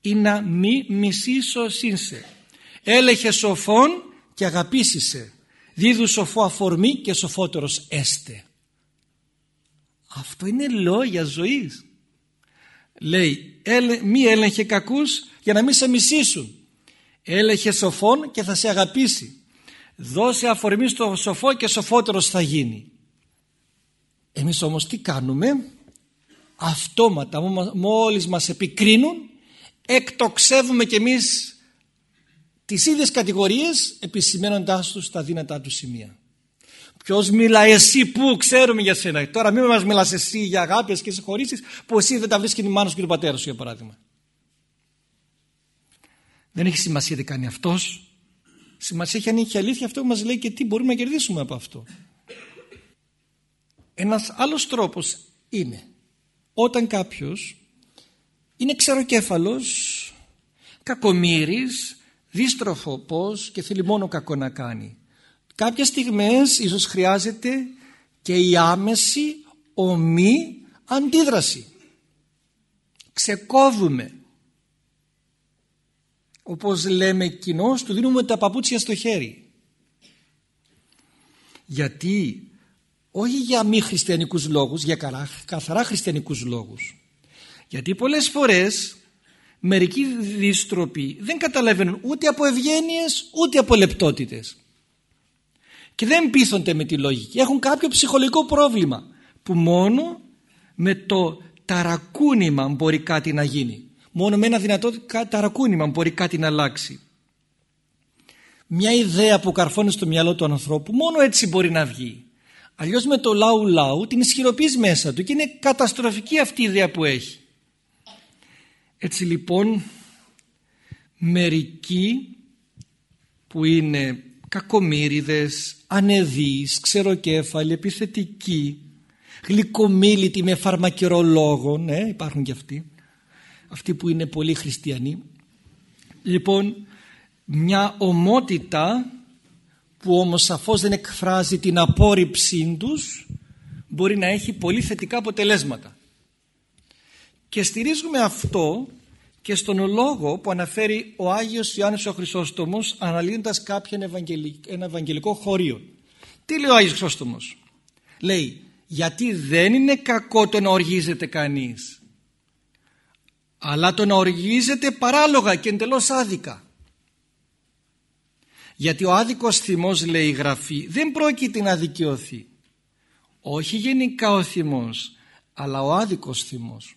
ή να μη μισήσω σύνσε. Έλεγχε σοφόν και αγαπήσισε. Δίδου σοφό αφορμή και σοφότερος έστε. Αυτό είναι λόγια ζωής. Λέει μη έλεγχε κακούς για να μην σε μισήσουν. Έλεγχε σοφόν και θα σε αγαπήσει. Δώσε αφορμή στο σοφό και σοφότερος θα γίνει. Εμείς όμως τι κάνουμε; Αυτόματα μόλις μας επικρίνουν εκτοξεύουμε κι εμείς τις ίδιες κατηγορίες επισημένοντάς τους τα δύνατά τους σημεία. Ποιος μιλά εσύ που ξέρουμε για σένα. Τώρα μην μας μιλάς εσύ για αγάπες και συγχωρήσεις που εσύ δεν τα βρίσκει η μάνα σου και ο πατέρας σου για παράδειγμα. Δεν έχει σημασία τι κάνει αυτός. Σημασία έχει αν έχει αλήθεια αυτό που μας λέει και τι μπορούμε να κερδίσουμε από αυτό. Ένας άλλος τρόπος είναι όταν κάποιος είναι ξεροκέφαλος, κακομύρης, δίστροφοπος και θέλει μόνο κακό να κάνει. Κάποιες στιγμές ίσως χρειάζεται και η άμεση ομή αντίδραση. Ξεκόβουμε. Όπως λέμε κοινώς, του δίνουμε τα παπούτσια στο χέρι. Γιατί, όχι για μη χριστιανικούς λόγους, για καθαρά χριστιανικούς λόγους. Γιατί πολλές φορές μερικοί δίστροποι δεν καταλαβαίνουν ούτε από ευγένειες ούτε από λεπτότητες. Και δεν πείθονται με τη λογική. Έχουν κάποιο ψυχολογικό πρόβλημα που μόνο με το ταρακούνημα μπορεί κάτι να γίνει. Μόνο με ένα δυνατό ταρακούνημα μπορεί κάτι να αλλάξει. μια ιδέα που καρφώνει στο μυαλό του ανθρώπου μόνο έτσι μπορεί να βγει. Αλλιώς με το λαού λαού την ισχυροποιείς μέσα του και είναι καταστροφική αυτή η ιδέα που έχει. Έτσι λοιπόν μερικοί που είναι κακομύριδες, ανεδείς, ξεροκέφαλοι, επιθετικοί, γλυκομίλητοι με φαρμακερολόγο, ναι υπάρχουν και αυτοί, αυτοί που είναι πολύ χριστιανοί. Λοιπόν, μια ομότητα που όμως σαφώς δεν εκφράζει την απόρριψή τους μπορεί να έχει πολύ θετικά αποτελέσματα. Και στηρίζουμε αυτό και στον λόγο που αναφέρει ο Άγιος Ιωάννης ο Χρυσόστομος αναλύοντας κάποιο ένα ευαγγελικό χωρίο. Τι λέει ο Άγιος Χρυσόστομος; Λέει γιατί δεν είναι κακό το να οργίζεται κανείς αλλά το να οργίζεται παράλογα και εντελώς άδικα. Γιατί ο άδικος θυμός λέει η Γραφή δεν πρόκειται να δικαιωθεί. Όχι γενικά ο θυμός αλλά ο άδικος θυμός.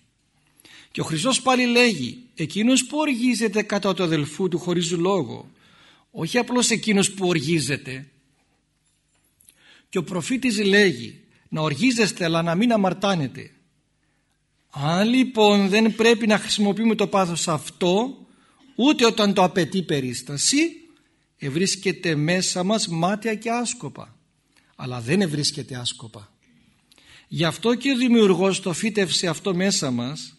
Και ο Χριστός πάλι λέγει εκείνος που οργίζεται κατά του αδελφού του χωρίς λόγο όχι απλώς εκείνος που οργίζεται και ο προφήτης λέγει να οργίζεστε αλλά να μην αμαρτάνετε αν λοιπόν δεν πρέπει να χρησιμοποιούμε το πάθος αυτό ούτε όταν το απαιτεί περίσταση ευρίσκεται μέσα μας μάτια και άσκοπα. Αλλά δεν ευρίσκεται άσκοπα. Γι' αυτό και ο δημιουργός το φύτευσε αυτό μέσα μας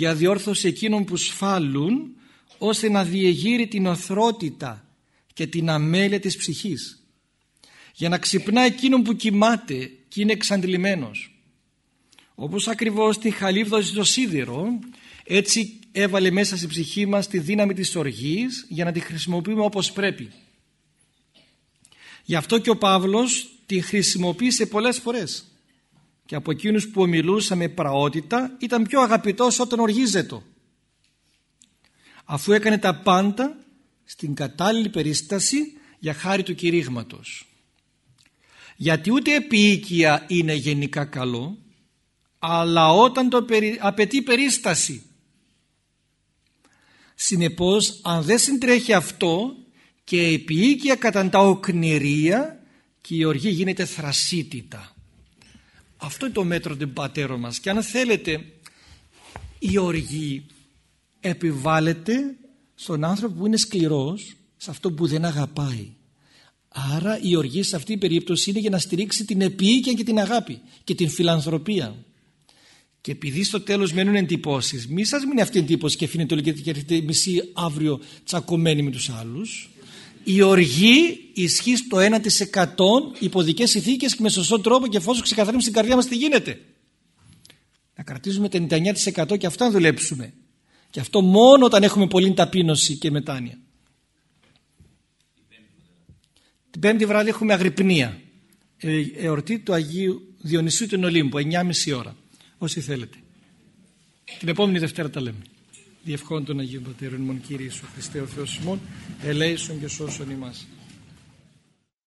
για διόρθωση εκείνων που σφάλουν ώστε να διεγείρει την οθρότητα και την αμέλεια της ψυχής. Για να ξυπνά εκείνον που κοιμάται και είναι εξαντλημένος. Όπως ακριβώς την χαλίβδοση στο σίδηρο έτσι έβαλε μέσα στη ψυχή μας τη δύναμη της οργής για να τη χρησιμοποιούμε όπως πρέπει. Γι' αυτό και ο Παύλος τη χρησιμοποίησε πολλές φορές και από εκείνους που ομιλούσαν με πραότητα ήταν πιο αγαπητός όταν οργίζεται. Αφού έκανε τα πάντα στην κατάλληλη περίσταση για χάρη του κηρύγματος. Γιατί ούτε επίοικια είναι γενικά καλό αλλά όταν το απαιτεί περίσταση. Συνεπώς αν δεν συντρέχει αυτό και επίοικια κατά τα οκνηρία και η οργή γίνεται θρασίτητα αυτό είναι το μέτρο του πατέρων μας. Και αν θέλετε η οργή επιβάλλεται στον άνθρωπο που είναι σκληρός σε αυτό που δεν αγαπάει. Άρα η οργή σε αυτή την περίπτωση είναι για να στηρίξει την επίοικια και την αγάπη και την φιλανθρωπία. Και επειδή στο τέλος μένουν εντυπώσεις μη σας μείνει αυτή η εντύπωση και αφήνετε όλοι και έρχεται μισή αύριο τσακωμένοι με τους άλλους η οργή ισχύει στο 1% υποδικές ηθίκες και με σωστό τρόπο και εφόσον ξεκαθαρίσουμε στην καρδιά μας τι γίνεται. Να κρατήσουμε το 99% και αυτά να δουλέψουμε. Και αυτό μόνο όταν έχουμε πολύ ταπείνωση και μετάνοια. Την πέμπτη βράδυ έχουμε αγρυπνία. Ε, εορτή του Αγίου Διονυσίου του Ολύμπου, 9.30 ώρα. Όσοι θέλετε. Την επόμενη Δευτέρα τα λέμε διευχών των Αγίων Πατέρων ημών Κύριε Ιησού Χριστέ ο Θεός ημών ελέησον και σώσον ημάς.